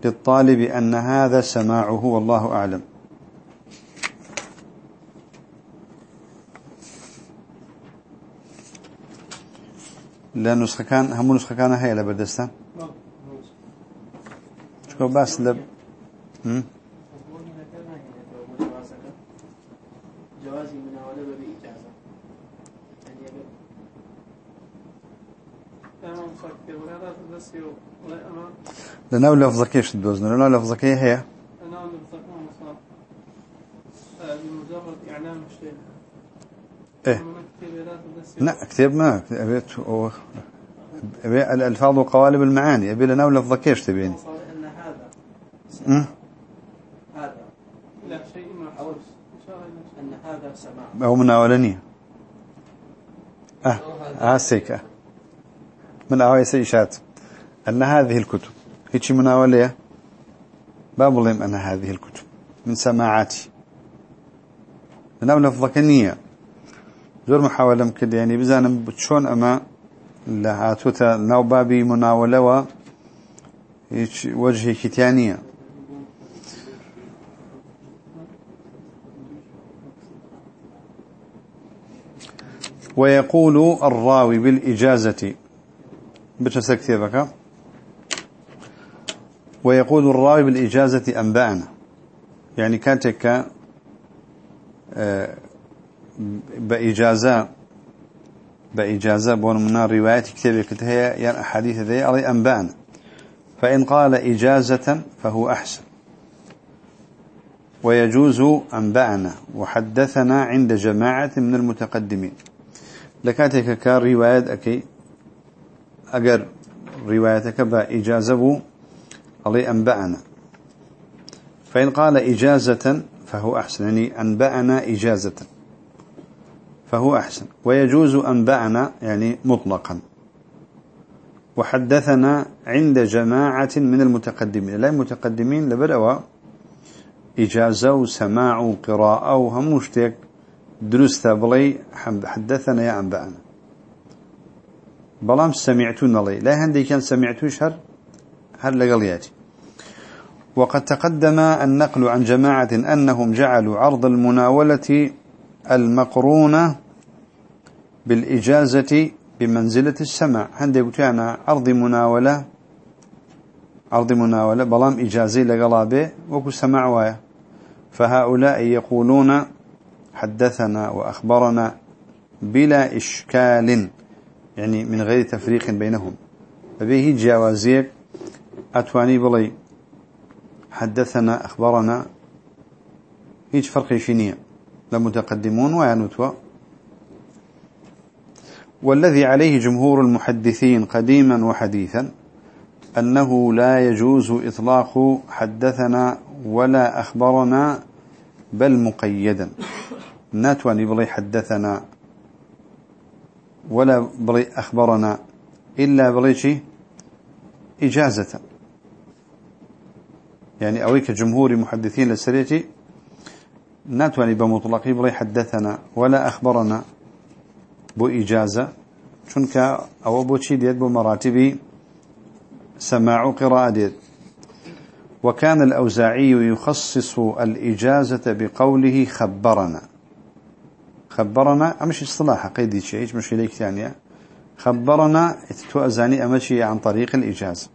للطالب أن هذا سماعه والله أعلم. لا نسخة كان هم نسخة كان هي لبردستان شكو باس لب جواز مناولة بإجازة يعني لنا لفظك إيش تدوزنا لنا لفظك إيه هي. أنا اللي بتقوم مصاب بمجرد إعلام أما كتير لا كتاب ما. أبيت أبي الألفاظ وقوالب المعاني. أبي لنا لفظك إيش تبيني؟ هذا؟ هذا لا شيء شاء الله أن هذا سماع. أو مناولنية أه. آه سيكا من أهوي سيشات أن هذه الكتب هيك مناولية باب الله أن هذه الكتب. من سماعاتي. لنا لفظك النية زور محاولة مكد يعني بزانا بتشون أما لهاتوتا ناو بابي مناولة و هيك وجهي كتانية. ويقول الراوي بالإجازة بتنسى كتابك ويقول الراوي بالإجازة أنبأنا. يعني كاتك آه، بإجازة بإجازة بون من رواية كتابك هي يعني أحاديث ذي علي أنبأنا. فإن قال إجازة فهو أحسن. ويجوز أنبأنا. وحدثنا عند جماعة من المتقدمين. لكاتك كرواية أكي أجر روايتك بإجازة بو علي أنبأنا. فإن قال إجازة فهو أحسن يعني أنبأنا إجازة. فهو أحسن. ويجوز أنبأنا يعني مطلقا. وحدثنا عند جماعة من المتقدمين. لا المتقدمين لبدأوا إجازة وسماع وقراءة وهموشتك درست بلي حدثنا يا أنبأنا. بلام سمعتون لي لا هندي كان سمعتوش هر هر لقلياتي وقد تقدم النقل عن جماعة أنهم جعلوا عرض المناولة المقرونة بالإجازة بمنزلة السماع هندي قلت أنا عرض مناولة عرض مناولة بلام إجازي لقلابه وكو سماع وايا فهؤلاء يقولون حدثنا وأخبرنا بلا إشكال. يعني من غير تفريق بينهم. فبه جوازيك أتواني بلي حدثنا أخبرنا هيج فرق شنية لمتقدمون وينتوى والذي عليه جمهور المحدثين قديما وحديثا أنه لا يجوز إطلاق حدثنا ولا أخبرنا بل مقيدا. ناتواني بلي حدثنا ولا بلي أخبرنا إلا بلي شي؟ إجازة. يعني أويك جمهور محدثين للسريتي ناتواني بمطلقي بلي حدثنا ولا أخبرنا بو إجازة شنك أو بو ديت بو مراتب سماع قراءة ديت وكان الأوزاعي يخصص الإجازة بقوله خبرنا. خبرنا أمشي اصطلاح قيدي شيء مش إليك ثانية. خبرنا إتتوأزاني أمشي عن طريق الإجازة.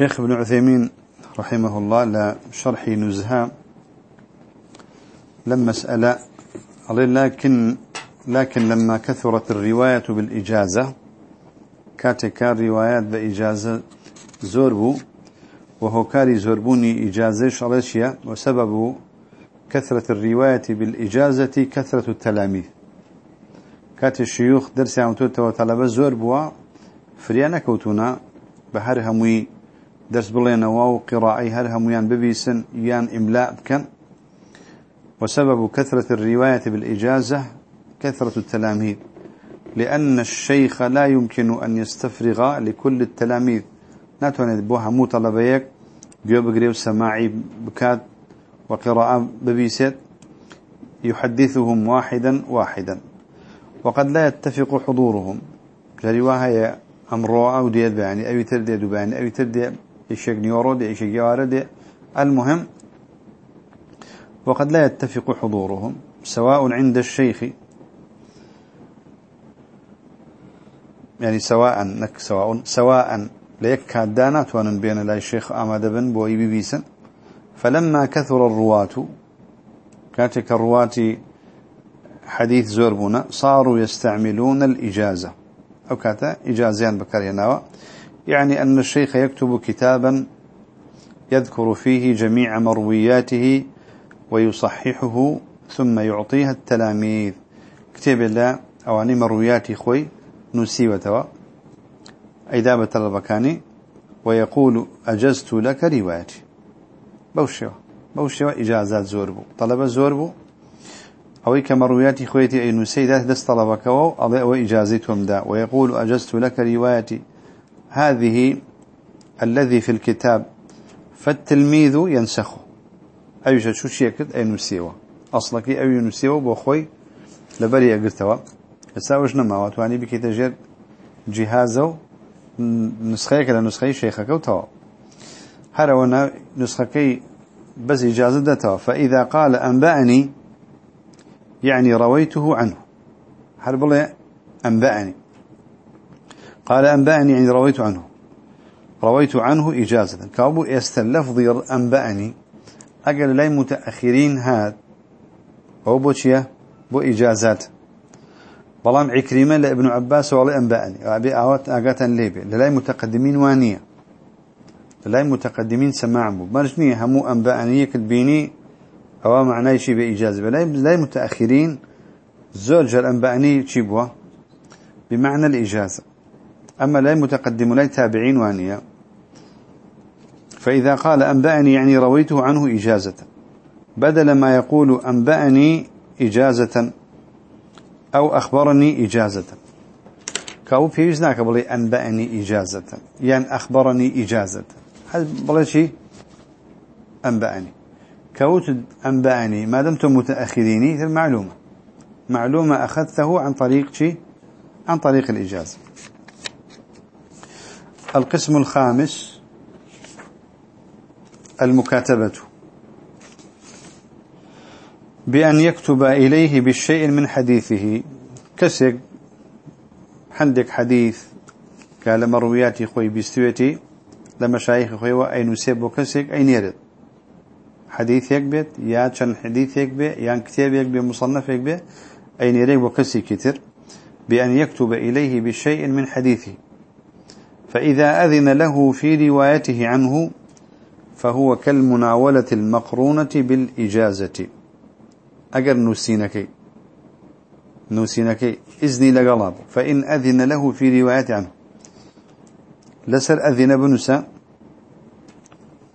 شيخ ابن عثيمين رحمه الله لا شرح نزهة لما سأل لكن لكن لما كثرت الرواية بالإجازة كاتك روايات بإجازة زوربو وهو كاري زوربوني إجازة شرشيا وسبب كثرة الرواية بالإجازة كثرة التلاميذ. كات الشيوخ درس عمتوتا وطلبة زوربوا فريانا كوتونا بحر هموي درس بلين واو قراءي هل هميان ببيسن يان إملاء بكن وسبب كثرة الرواية بالإجازة كثرة التلاميذ لأن الشيخ لا يمكن أن يستفرغ لكل التلاميذ. ناتوان بوها مو طلبيك بيو بقريو سماعي بكات وقراءة ببيسات يحدثهم واحدا واحدا. وقد لا يتفق حضورهم. جريواها أمر أو ديد يعني أو تردي دباني أو تردي إيشك نيورو دي دي المهم وقد لا يتفق حضورهم سواء عند الشيخ يعني سواء نك سواء سواء ليك كادانات وأن بين لا الشيخ أحمد بن بوي بيسن فلما كثر الرواة كاتك الرواة حديث زوربونا صاروا يستعملون الإجازة. أو كاتا إجازيان بكريناوا يعني أن الشيخ يكتب كتابا يذكر فيه جميع مروياته ويصححه ثم يعطيها التلاميذ. كتاب الله أواني مروياتي خوي نسي وتوا. أيدابة البكاني ويقول أجزت لك روايتي. بوشوا بوشوا إجازات زوربو. طلب زوربو. أو كمروياتي خويتي أي نسي ذات دست طلبك أو إجازتهم دا. ويقول أجزت لك روايتي. هذه الذي في الكتاب فالتلميذ ينسخه. أي شو شيكت أي نسيوه أصلك أي نسيوه بأخوي لبري أقرتوا يساوش نما واتواني بكي تجر جهازه نسخيك لنسخي شيخك وتوا هرونا نسخكي بس إجازة دتوا فإذا قال أنبأني يعني رويته عنه. هل أنبأني. قال أنبأني يعني رويت عنه. رويت عنه إجازة. كأبو يستلفظي أنبأني. أقل لي متأخرين هاد أو بوشيا بو إجازات. بلام عكريمة لابن عباس ولا أنبأني. أبي أوات أقاتا ليبي. للاي متقدمين وانية. للاي متقدمين سماع مو مرجنية همو أنبأني. كتبيني أو معناه شيء بإجازة. للاي متأخرين. زوج الأنبأني شيبوا بمعنى الإجازة. أما لا متقدم لا تابعين وانيا فإذا قال أنبأني يعني رويته عنه إجازة. بدل ما يقول أنبأني إجازة أو أخبرني إجازة. كاو في هناك بلي أنبأني إجازة. يعني أخبرني إجازة. هل بلي شيء أنبأني. كوت أنبأني ما دمتم متأخريني المعلومة معلومة. أخذته عن طريق شيء عن طريق الإجازة. القسم الخامس المكاتبة. بأن يكتب إليه بالشيء من حديثه. كسك عندك حديث قال مروياتي خوي بستويتي لما شايخ خوي وأي نسيب وكسك أين يرد؟ حديث يكبت يا كان حديث يكبت يا كتاب يكبت مصنف يكبت أين يرد وكسي كتر بأن يكتب إليه بالشيء من حديثه. فإذا أذن له في روايته عنه فهو كالمناولة المقرونة بالإجازة. أجر نسينك نوسينك إذني لقلاب. فإن أذن له في رواية عنه. لسر أذن بنسا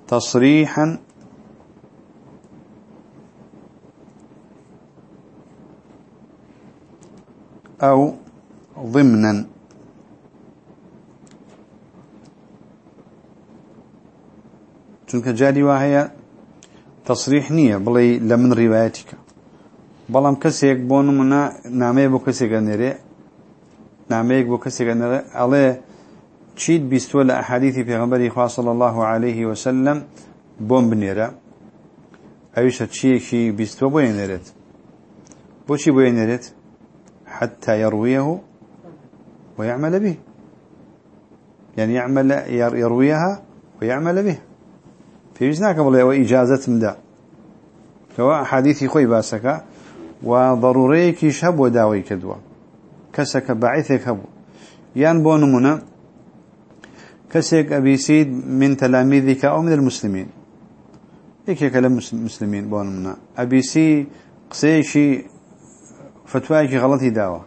تصريحا. أو ضمنا. چونکە جاری وا هەیە تصریح نییە بڵێ لە من ڕیواەتیکە بەڵام کەسێک بۆ نمونە نامەیە بۆ کەسێکە نێرێ نامەیەک بۆ کەسێکە نێرێ ئەڵێ چیت بیستوە لە ئەحادیثی پێغمبەری خوا صلی الله عليه وسلم بۆم بنێرە ئەویشە چیەکی بیستوە بۆ نێرێت بۆچی بۆ نێرێت حتى يرويه ويعمل به. يعني يعمل يرويها ويعمل به. پێویست ناکە بڵێ ئەوە ئیجازەتم دا کەەوە حادیثی خۆی باسەکە و ضرورەیەکیش هەبووە داوای کردووە. کەسەکە بەعیثێک هەبوو. یان بۆ نمونە کەسێک ئەبیسید من تەلامیذیکە ئەو من المسلمین یەکێکە لە مسلمین بۆ نمونە. ئەبیسی قسەیەکی فتوایەکی غەڵەتی داوە.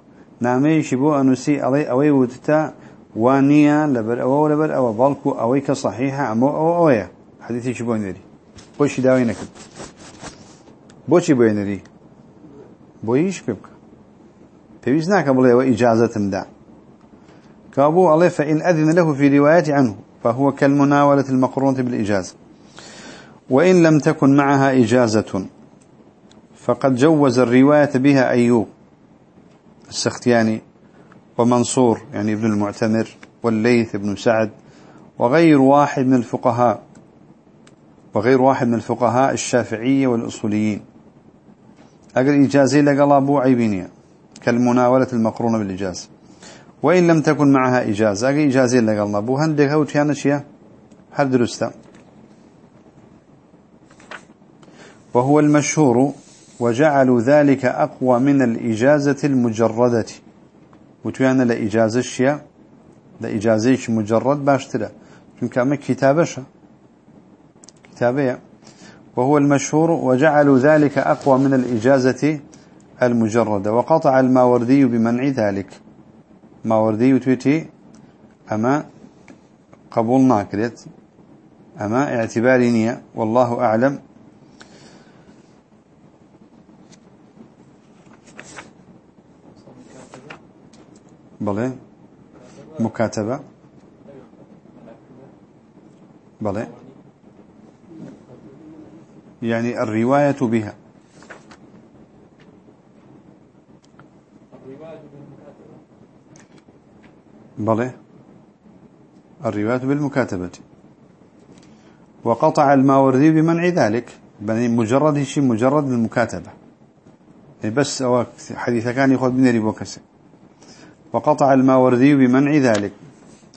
نامەیەکی بۆ ئەنووسی ئەڵێ ئەوەی وتتا وانە لەبەر ئەوە لەبەر ئەوە بەڵکو ئەوەی کە صحیحە ئەمە ئەوە ئەوەیە. حديثي داوای نەکرد بۆچی بۆ نێری بۆ هیچ پێ بکە پێویست ناکە بڵێەوە ئیجازەتم دا. كابو الله فإن أذن له في رواية عنه فهو كالمناولة المقرونة بالإجازة. وإن لم تكن معها إجازة فقد جوز الرواية بها أيوب السختياني ومنصور يعني ابن المعتمر والليث بن سعد وغير واحد من الفقهاء. وغير واحد من الفقهاء الشافعية والأصوليين. أقل إجازة لقل أبو عيبينية كالمناولة المقرونة بالإجازة. وإن لم تكن معها إجازة أقل إجازة لقل أبو هندك هو تيانا شيا هل درستا وهو المشهور وجعلوا ذلك أقوى من الإجازة المجردة. وتيانا لإجازة الشيا لإجازة مجرد باشترا چونك أما كتابشا كتابية وهو المشهور وجعلوا ذلك أقوى من الإجازة المجردة. وقطع الماوردي بمنع ذلك. ماوردي تويتي أما قبول ناكرت أما اعتباري نية والله أعلم. بلى مكاتبة. بلى. يعني الرواية بها. بلى. الرواية بالمكاتبة. وقطع الماوردي بمنع ذلك. بني مجرد شيء مجرد المكاتبة. يعني بس حديث كان يخذ من ريبوكس وقطع الماوردي بمنع ذلك.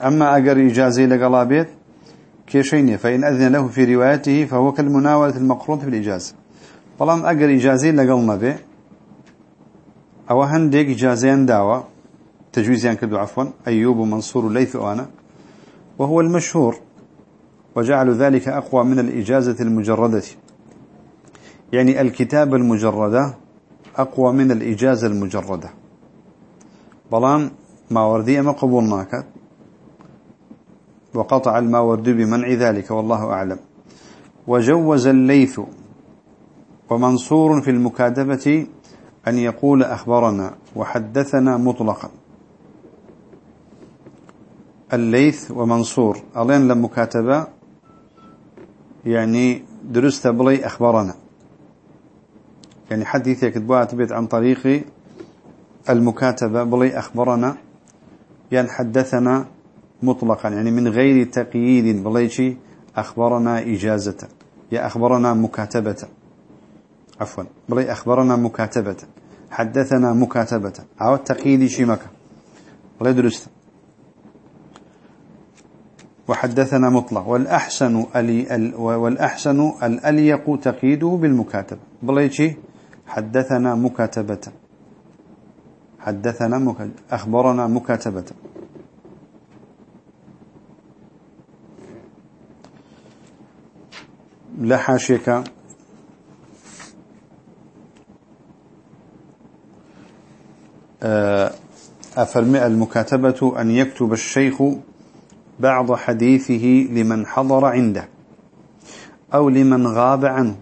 أما أجر إجازة لقلابيت كيشيني فإن أذن له في روايته فهو كالمناولة المقرون في الإجازة طالما أقر إجازة لقلنا به أو هنديك إجازين داوة. تجويزيان كدو عفوا. أيوب ومنصور ليث وأنا وهو المشهور. وجعلوا ذلك أقوى من الإجازة المجردة. يعني الكتاب المجردة أقوى من الإجازة المجردة. بلان ما وردي أما قبولناك وقطع الماوردي بمنع ذلك والله أعلم. وجوز الليث. ومنصور في المكاتبة أن يقول أخبرنا وحدثنا مطلقا. الليث ومنصور. ألين لمكاتبة يعني درست بلي أخبرنا. يعني حديث يكتبوها تبيت عن طريق المكاتبة بلي أخبرنا. يعني حدثنا مطلقا يعني من غير تقييد. بليشي أخبرنا إجازة. يا أخبرنا مكاتبة. عفوا. بلي أخبرنا مكاتبة. حدثنا مكاتبة. أو التقييد شي مكة بلي درست وحدثنا مطلق. والأحسن ألي والأحسن الأليق تقييده بالمكاتبة. بليشي حدثنا مكاتبة. حدثنا مكاتبة أخبرنا مكاتبة. لحاشيك آه، أفرمع المكاتبة أن يكتب الشيخ بعض حديثه لمن حضر عنده أو لمن غاب عنه.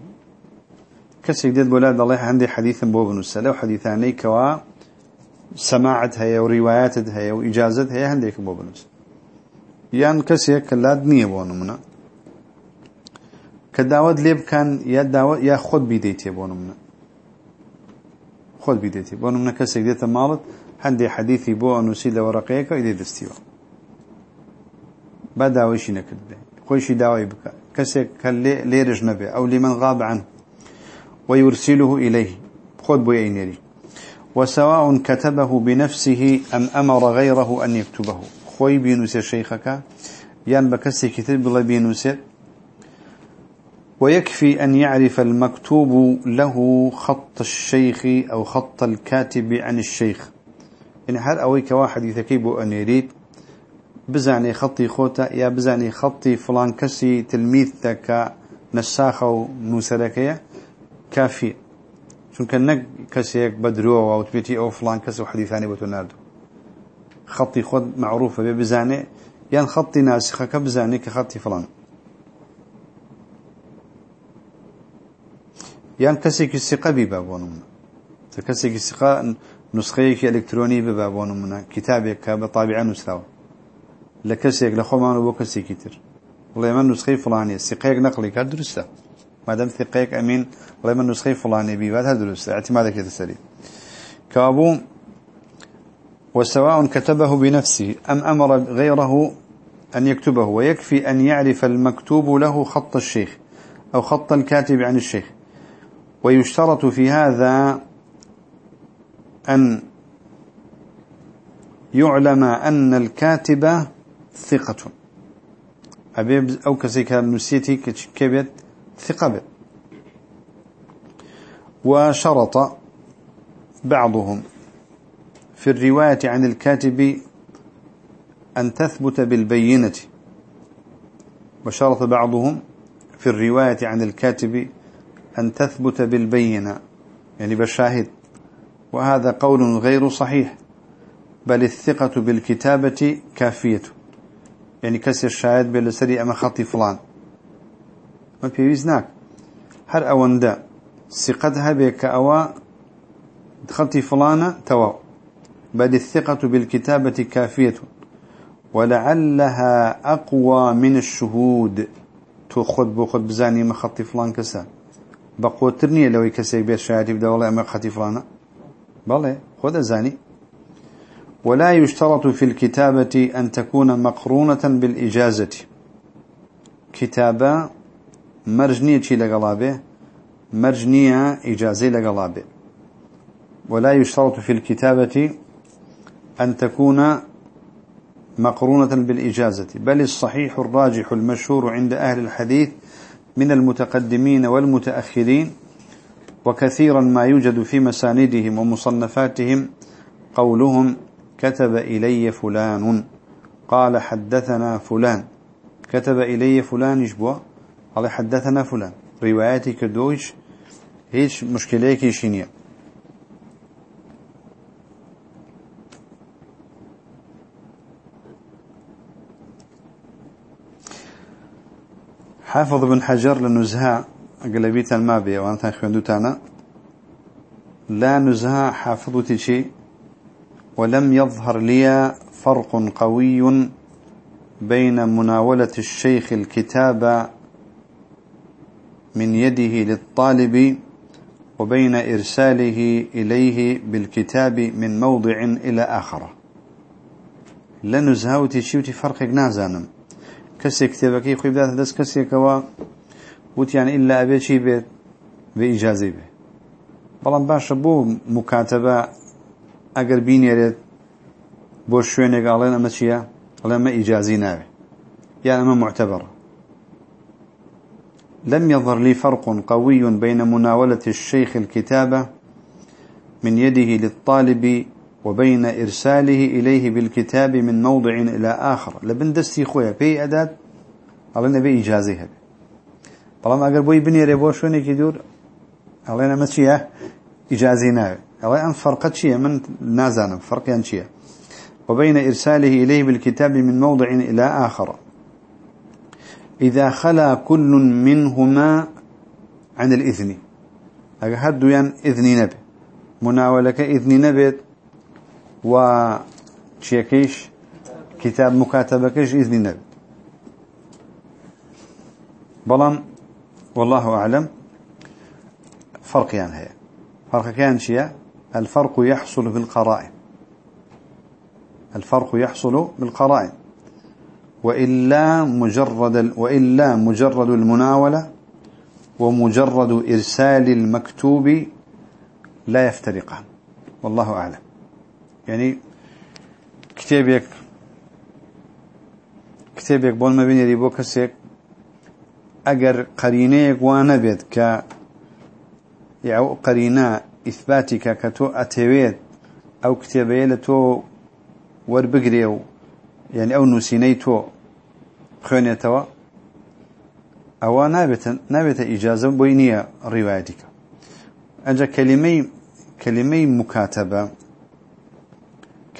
كسي جديد بولاد الله عندي حديث بو بن لو حديثاني كوا سماعتها ورواياتها وإجازتها عندك بو بنوس يان كسي كداود ليب كان يا داود يا خود بيديتي بونمنا خود بيديتي بونمنا كسي جديد مالت عندي حديثي بو أنوسي لورقيك وإذا دستيوا بدا وشي نكد خوشي داوي بك كسي كان ليرج نبي أو لمن غاب عنه ويرسله إليه. خذ بو ينيري وسواء كتبه بنفسه أم أمر غيره أن يكتبه. خوي بينوس شيخك يان بكسي كتب الله بينوس ويكفي أن يعرف المكتوب له خط الشيخ أو خط الكاتب عن الشيخ. يعني هل أويك واحد يثكيب أن يريد بزعني خطي خوتا يا بزعني خطي فلان كسي تلميذ ذاك نساخ ونوسلكية كافي. شون كان نك كسيك بدرو أو تبيتي أو فلان كسي وحديثاني بتناردو. خطي خود معروفة ببزعني يعني خطي ناسخة كبزعني كخطي فلان. يعني كسيك الثقة ببابونهم كسيك الثقة نسخيك إلكتروني ببابونهم كتابك بطابعة نسخة. لكسيك لخومان وبو كسي كتير والله من نسخي فلانية ثقيك نقلي كاد درسته. ما دام ثقيك أمين والله من نسخي فلانية بي بعد درسته. اعتمادك يتسري كابو وسواء كتبه بنفسه أم أمر غيره أن يكتبه ويكفي أن يعرف المكتوب له خط الشيخ أو خط الكاتب عن الشيخ ويشترط في هذا أن يعلم أن الكاتب ثقة. أو كسي كان نسيتي كبت ثقة بت وشرط بعضهم في الرواية عن الكاتب أن تثبت بالبينة. وشرط بعضهم في الرواية عن الكاتب أن تثبت بالبينة يعني بالشاهد. وهذا قول غير صحيح بل الثقة بالكتابة كافية. يعني كسر الشاهد بالسري أما خطي فلان. ما بيوزناك هر أوندا ثقتها بك أوا خطي فلانة توا. بل الثقة بالكتابة كافية. ولعلها أقوى من الشهود. تأخذ بأخذ بزاني ما خطي فلان كسا بقوترني لو يكسر بيت شاهد يبدأ والله أما خطي فلانة بله خذ زاني ولا يشترط في الكتابة أن تكون مقرونة بالإجازة. كتابة مرجنية لقلابه مرجنية إجازة لقلابه ولا يشترط في الكتابة أن تكون مقرونة بالإجازة. بل الصحيح الراجح المشهور عند أهل الحديث من المتقدمين والمتأخرين وكثيرا ما يوجد في مساندهم ومصنفاتهم قولهم كتب إلي فلان قال حدثنا فلان كتب إلي فلان يشبه قال حدثنا فلان رواياتي كدوش هيش مشكلة كيشينية. حافظ بن حجر لنزهاء أقلبيت المابية وأنا تنخوين تانا. لا نزهاء حافظتي شيء ولم يظهر لي فرق قوي بين مناولة الشيخ الكتاب من يده للطالب وبين إرساله إليه بالكتاب من موضع إلى آخر. لنزهاوتي شيوتي فرق نازانم كسي كتابك يخوي بدات دس كسي كوا وت يعني إلا أبي شي بيت بإجازة به بلان باشا بو مكاتبة اگر بینێرێت بۆ شوێنێک ئاڵێن ئەمە چییە؟ ئەڵێ ئەمە ئیجازی ناوێ. یان ئەمە معتبر. لم يظهر لي فرق قوي بين مناولة الشيخ الكتابة من يده للطالب وبين إرساله إليه بالكتاب من موضع إلى آخر. لبن دستي خويا بي أداد؟ أعلن بي إجازيها طالما أقل بوي بني ريبوشوني كدور أعلن ما تشيه إجازي ناوي أو أن فرقت شيء من نازانا فرق يعني شيء وبين إرساله إليه بالكتاب من موضع إلى آخر. إذا خلا كل منهما عن الإذن. أجهد ين إذن نبي مناولك إذن نبي وشيكيش كتاب مكاتبكش إذن نبي بلان والله أعلم فرق يعني هي فرق كان شيء الفرق يحصل بالقرائن. الفرق يحصل بالقرائن. وإلا مجرد وإلا مجرد المناولة ومجرد إرسال المكتوب لا يفترقان. والله أعلم. یعنی کتێبێک کتێبێک بۆن مەبینێری بۆ کەسێک ئەگەر قەرینەیەک وان نەبێت کە یاو قەرینە ئیثباتیکە کە تۆ ئەتەوێت ئەو کتێبەیە لە تۆ وەربگرێ و یعنی ئەو نووسینەی تۆ بخوێنێتەوە ئەوە نابێتە ئیجازم بۆی نییە ڕیواەتیکە. ئەجا کەلیمەی کەلیمەی مکاتەبە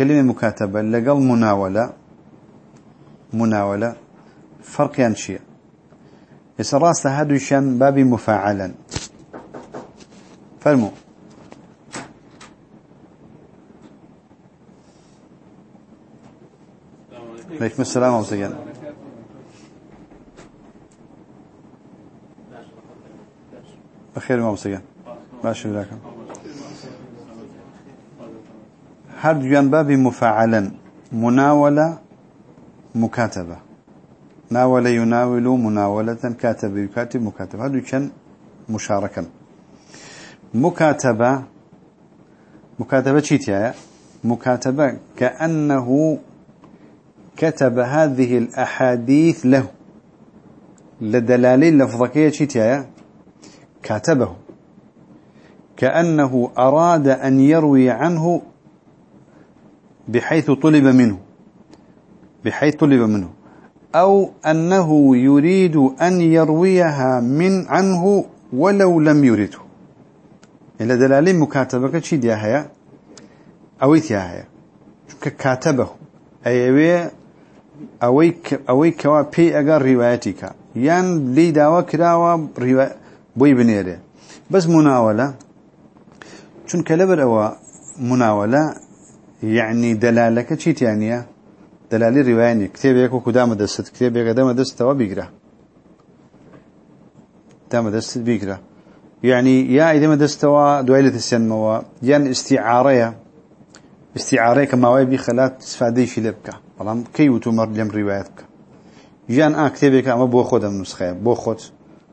كلمة مكاتبة لقل مناولة مناولة فرق ينشئ يسراس هادو شان بابي مفاعلا. فرمو عليكم السلام ورحمة الله بخير ما بسيان ماشي لك هر جوان بابي مفاعلا مناولة مكاتبة ناول يناول مناولة كاتب يكاتب مكاتب هذا كان مشاركا مكاتبة مكاتبة شيتيا مكاتبة كأنه كتب هذه الأحاديث له. لدلالين لفظكية شيتيا كاتبه كأنه أراد أن يروي عنه بحيث طلب منه بحيث طلب منه. أو أنه يريد أن يرويها من عنه ولو لم يرده. إلا دلالين مكاتبة كشي دي هيا أويت يا هيا كاتبه أيوه أويك أويك كوا بي أجر روايتك يان لي داوا كراوا بوي بنيره بس مناولة. شون كلبر أو مناولة یعنی دەلالەکە چیتیان نیە دەلالی ڕیوایانی کتێبێک وەکو دامە دەست کتێبێکە دەمە دەستەوە بیگرە. دامە دەستت بیگرە. یعنی یا ئیدەمە دەستەوە دوای لە دەسێنمەوە یان ئیسیعاڕەیە ئیسیعاڕەیە کە ماوای بیخەلات سفادەیشی لێ بکە. بەڵام کەی وتومەڕ لێم ڕیوایەت بکە؟ ژیان ئا کتێبێک ئەمە بۆ خۆ دەم نوسخەیە بۆ خۆت.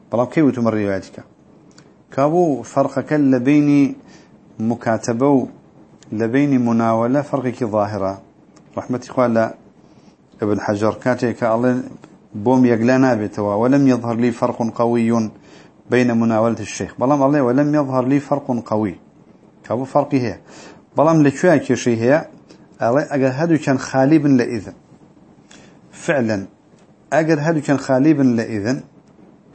بەڵام کەی وتومە ڕیوایەتکە کابوو فەرقەکە لە بینی مکاتەبە و لبين مناولة فرقك ظاهرة. رحمة إخوان ابن حجر كاتيك الله بوم يقلانا بتوا ولم يظهر لي فرق قوي بين مناولة الشيخ. بلام الله ولم يظهر لي فرق قوي. كابو فرقي هي. بلام لشوية شيء هي. أجر هدو كان خالبا لإذن. فعلا أجر هدو كان خالبا لإذن.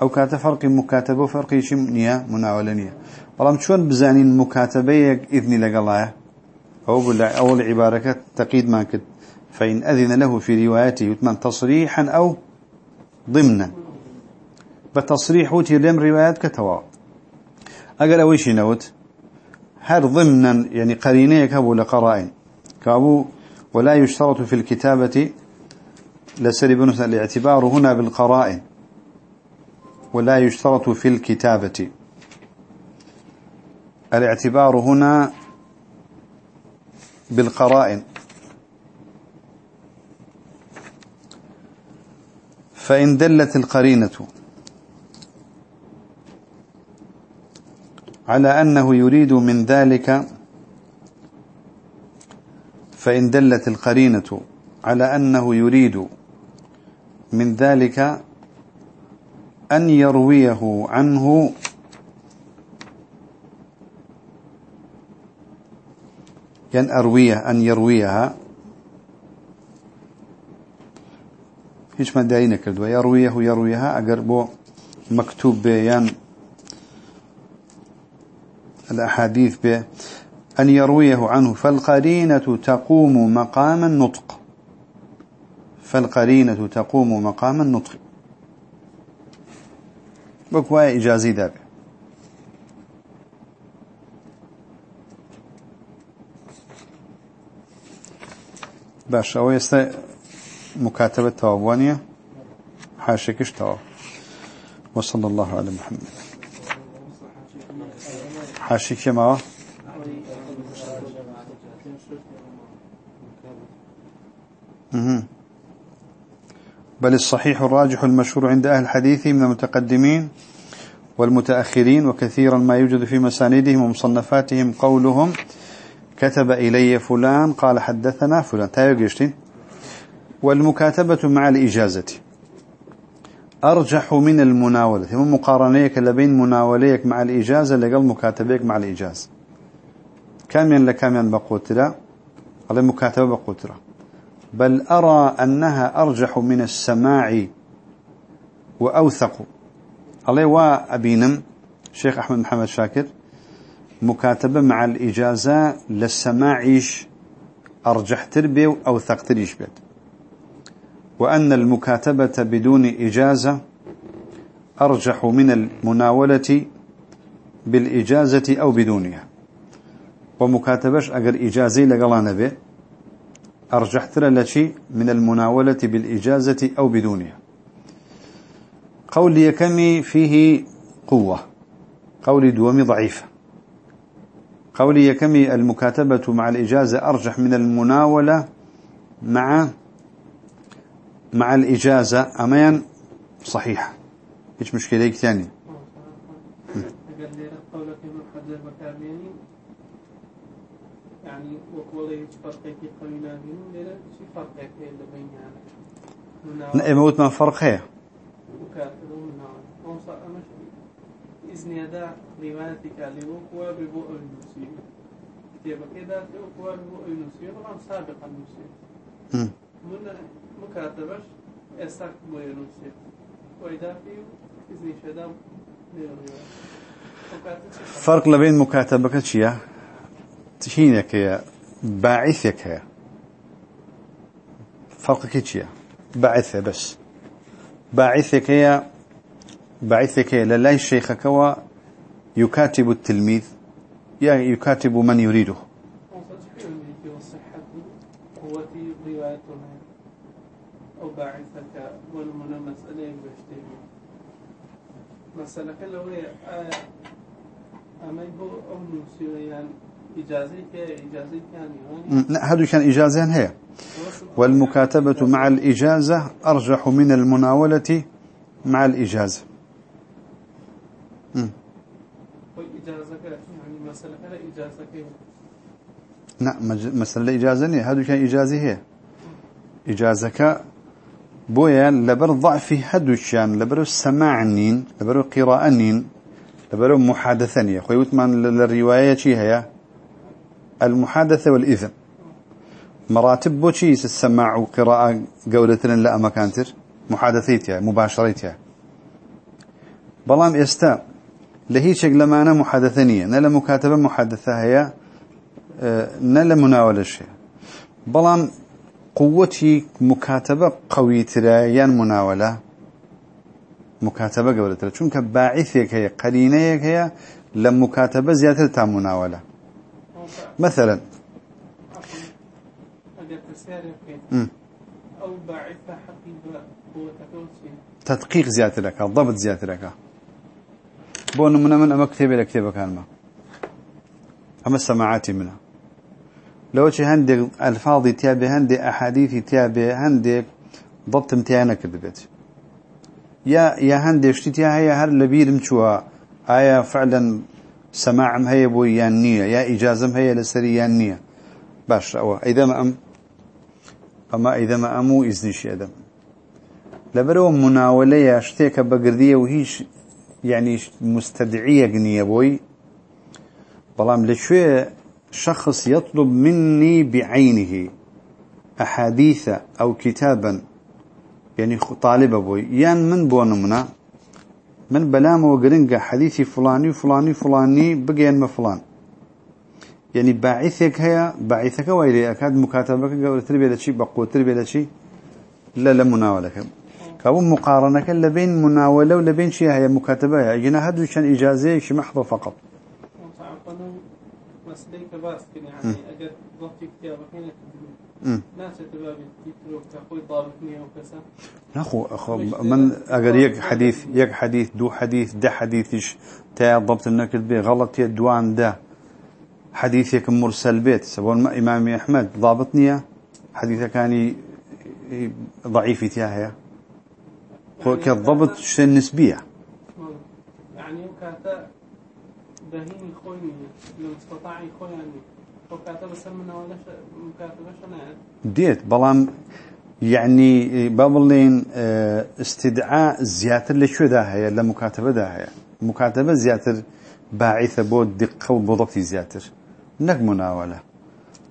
أو كات فرق مكاتبة وفرق شيء نية مناولة نية بلام شون بزانين مكاتبة إذن لقلايا أو أول عبارة تقيد ما كنت. فإن أذن له في روايته يتمن تصريحا أو ضمنا. بتصريح وتي لم روايات كتوا أقل أويش نوت هل ضمنا يعني قرينيك كابو لقرائن. كابو ولا يشترط في الكتابة لسري بنس الاعتبار هنا بالقرائن. ولا يشترط في الكتابة. الاعتبار هنا بالقرائن. فإن دلت القرينة على أنه يريد من ذلك فإن دلت القرينة على أنه يريد من ذلك أن يرويه عنه ين أروية أن يرويها. هیچ ما دایی نکردووە يرويه يرويها أقر بو مكتوب بيان الأحاديث به أن يرويه عنه فالقرينة تقوم مقام النطق. فالقرينة تقوم مقام النطق. بكوا إجازي دابه باش أو يست مكاتبة توابوانية حاشكش تواب وصلى الله على محمد حاشك ما. بل الصحيح الراجح المشهور عند أهل الحديث من المتقدمين والمتأخرين وكثيرا ما يوجد في مساندهم ومصنفاتهم قولهم كتب إلي فلان قال حدثنا فلان. تايو قشتين والمكاتبة مع الإجازة. أرجح من المناولة. هم مقارنيك لبين مناوليك مع الإجازة لقل مكاتبيك مع الإجازة. كاميا لكاميا بقوتلا قال مكاتبة بقوتلا بل أرى أنها أرجح من السماع وأوثق. الله وأبينم شيخ أحمد محمد شاكر مكاتبة مع الإجازة للسماعيش أرجح تربي أو ثقتريش بيت. وأن المكاتبة بدون إجازة أرجح من المناولة بالإجازة أو بدونها. ومكاتبش أجر إجازي لقلان به أرجح ترى لشي من المناولة بالإجازة أو بدونها. قول يكمي فيه قوة. قول دومي ضعيفة. قولي يكمي المكاتبة مع الإجازة أرجح من المناولة مع مع الإجازة أمان صحيح إيش مشكلة ثاني قال لي قولك ابن حجر بكابيني يعني وقولي هيك فرقي في قوينا بينهم ليلة شي فرقي في اللي بين يعني نأموت ما فرق هي. إذن يدا روايتك لوكوا ببو المسيح كتابة كده لوكوا ببو المسيح طبعا سابقا المسيح مم. من مكاتبش استك بو المسيح وإذا في إذن شدا للرواية وكاتب فرق لبين مكاتبك شيا؟ تشينك هي باعثك هي فرقك شيا؟ باعثة بس. باعثك هي باعثك هي لله الشيخ كوا يكاتب التلميذ. يا يكاتب من يريده. لا هذا كان إجازة هي. والمكاتبة مع الإجازة أرجح من المناولة مع الإجازة وإجازة يعني مسألة لا إجازة كيف مج- مسألة إجازة نية هذا كان إجازة هي. إجازك بويا لبر ضعف هدوشان لبر سماع نين لبر قراءة نين لبر محادثة نية خوي من للرواية شي هي؟ المحادثة والإذن. مراتب بوشي السماع وقراءة قولة لا مكانتر. محادثيتها مباشرتها بلام إستا لهيش لما أنا محادثة نية نلا مكاتبة محادثة هي نلا مناولة شيء بلان قوتي مكاتبة قوي تريان مناولة مكاتبة قولة ترى چونك باعثك هي قرينيك هي لمكاتبة زيادة تا مناولة مثلا تدقيق زيادة لك ضبط زيادة لك بون من من أما كتابة لكتابة كان ما أما السماعات منها لو شي هندي ألفاظ تيابي هندي أحاديث تيابي هندي ضبط امتيانا كذبت يا يا هندي اشتتيا هي هر لبير مشوا آية فعلا سماع هي بو يانية يا إجازم هي لسري يانية باش أو إذا ما أم أما إذا ما أمو إذن أدم. لبرو مناولة شتيك بقردية وهيش يعني مستدعية قنية بوي بلام لشوية شخص يطلب مني بعينه أحاديث أو كتابا يعني طالب بوي يان من بونمنا من بلام وقرنقة حديثي فلاني فلاني فلاني بقيان ما فلان. يعني باعثك هي باعثك ويلي أكاد مكاتبك قول تربية لشي بقوة تربية لشي لا لا مناولك كابو مقارنة لبين مناولة ولبين شيء هي مكاتبة يعني هدو شان إجازة شي محضة فقط. نخو أخو من أجر يك حديث يك حديث دو حديث ده حديثش تا ضبط النكد به غلط يدوان ده. حديث يك مرسل بيت سبون ما إمام أحمد ضابطني حديثه كان ي- ي- ضعيف تياها هو كالضبط شيء نسبية. يعني وكاتا بهيني خويني لو استطاعي خويني وكاتا بس من ولا مكاتبة شناعت ديت بلام يعني بابلين آه، استدعاء زياتر لشو ده هي؟ لمكاتبة ده هي. مكاتبة زياتر باعثة بود دقة وبضبط زياتر. نك مناولة.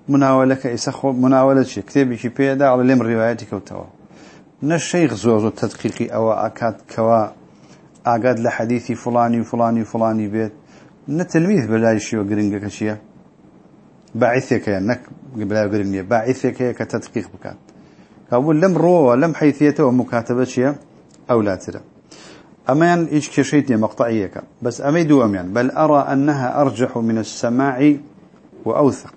مناولة كيسخو مناولة شيء كتابي شي بيدا على لم رواياتك وتوا. نشيخ زوز التدقيقي أو اكاد كوا اقاد لحديثي فلاني وفلاني وفلاني بيت نتلميذ بلاي شيء وقرنقة كشيه باعثك نك بلا قرنية باعثك كتدقيق بكات كابول لم رو لم حيثيته ومكاتبة شيء أو لا ترى أمان إيش كشيتني مقطعيك بس أميدو أميان بل أرى أنها أرجح من السماع وأوثق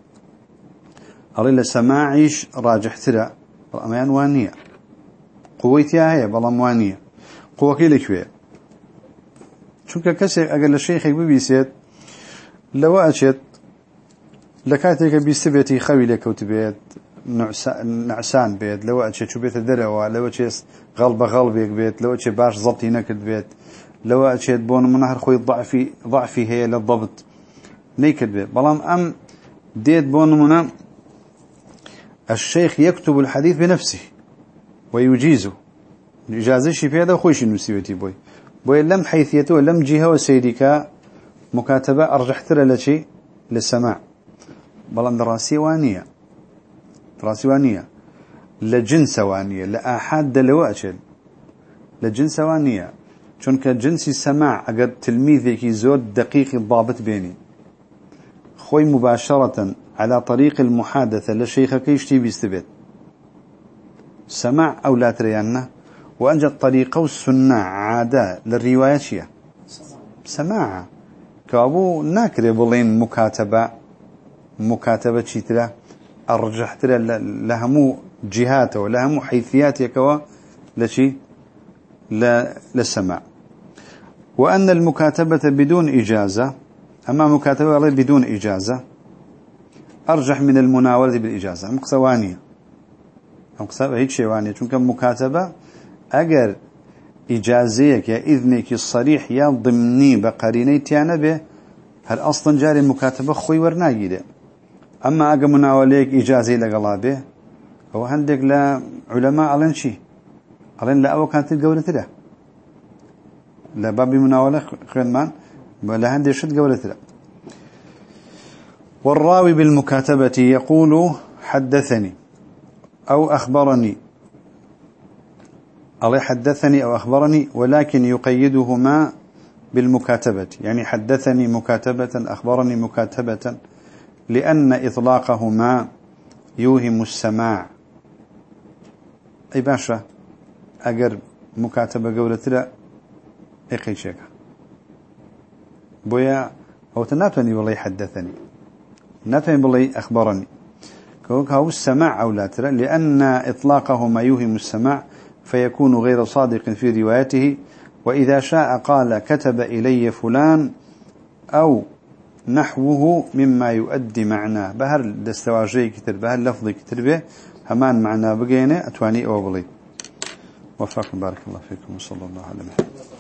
أرى سماعيش راجح ترى أمان وانية قويتها هي بلا وانية قوة كيلك شوية چونکە کەسێک ئەگەر لە شەیخێک ببیسێت لەوە ئەچێت لە کاتێکە بیستە بێتی خەوی لێکەوت بێت نعسا- نعسان لەوە ئەچێت چوو بێتە دەرەوە لەوە چێت غەڵ بە غەڵبێک بێت لەوە چێ باش زەڵتی نەکرد بێت لەوە ئەچێت بۆ نمونە هەر خۆی ضعفی ضعفی هەیە لە ضبط نەیکرد بێت. بەڵام ئەم دێت بۆ نمونە الشيخ يكتب الحديث بنفسه. ويجيزه. إجازة شي فيها خويش نسيبتي بوي. بوي لم حيثيته لم جهة وسيدك مكاتبة أرجحت لشي للسماع. بلان دراسي وانية. دراسي وانية. لجنس وانية. لآحاد دلواتشل لجنس وانية. چونك جنسي سماع أقد تلميذك زود دقيق الضابط بيني. خوي مباشرة على طريق المحادثة لشيخك يشتي بيستبت سماع أو لا تريانا وأنجد طريقة السنة عادة للرواية شيء سماع. كابو ناكري بلين مكاتبة مكاتبة شيترا أرجح ترى لهمو جهاته ولهمو حيثيات يكوا لشي؟ للسماع. وأن المكاتبة بدون إجازة أما مكاتبة بدون إجازة أرجح من المناولة بالإجازة. مقصوانية مقصوانية هيك شيوانية چونك مكاتبة أجر إجازيك يا إذنك الصريح يا ضمني بقريني تيانا به هل أصلا جاري مكاتبة خوي ورناجي ده أما أجا مناوليك إجازي لقلا به هو عندك لا علماء ألين شي ألين لا أو كانت القولة له لا بابي مناولة خدمان ولا عندي شد قولة له والراوي بالمكاتبة يقول حدثني أو أخبرني. الله حدثني أو أخبرني ولكن يقيدهما بالمكاتبة. يعني حدثني مكاتبة أخبرني مكاتبة لأن إطلاقهما يوهم السماع. أي باشا أجر مكاتبة قولة لا إخي شيك بويا أو تناتني والله حدثني. ناتني والله أخبرني. كوك هو السماع أو لا ترى لأن إطلاقهما يوهم السماع فيكون غير صادق في روايته. وإذا شاء قال كتب إلي فلان أو نحوه مما يؤدي معناه بهر دستواجي كتر بهر لفظي كتر به همان معناه بقينا أتواني أو بلي وفاكم بارك الله فيكم وصلى الله على محمد.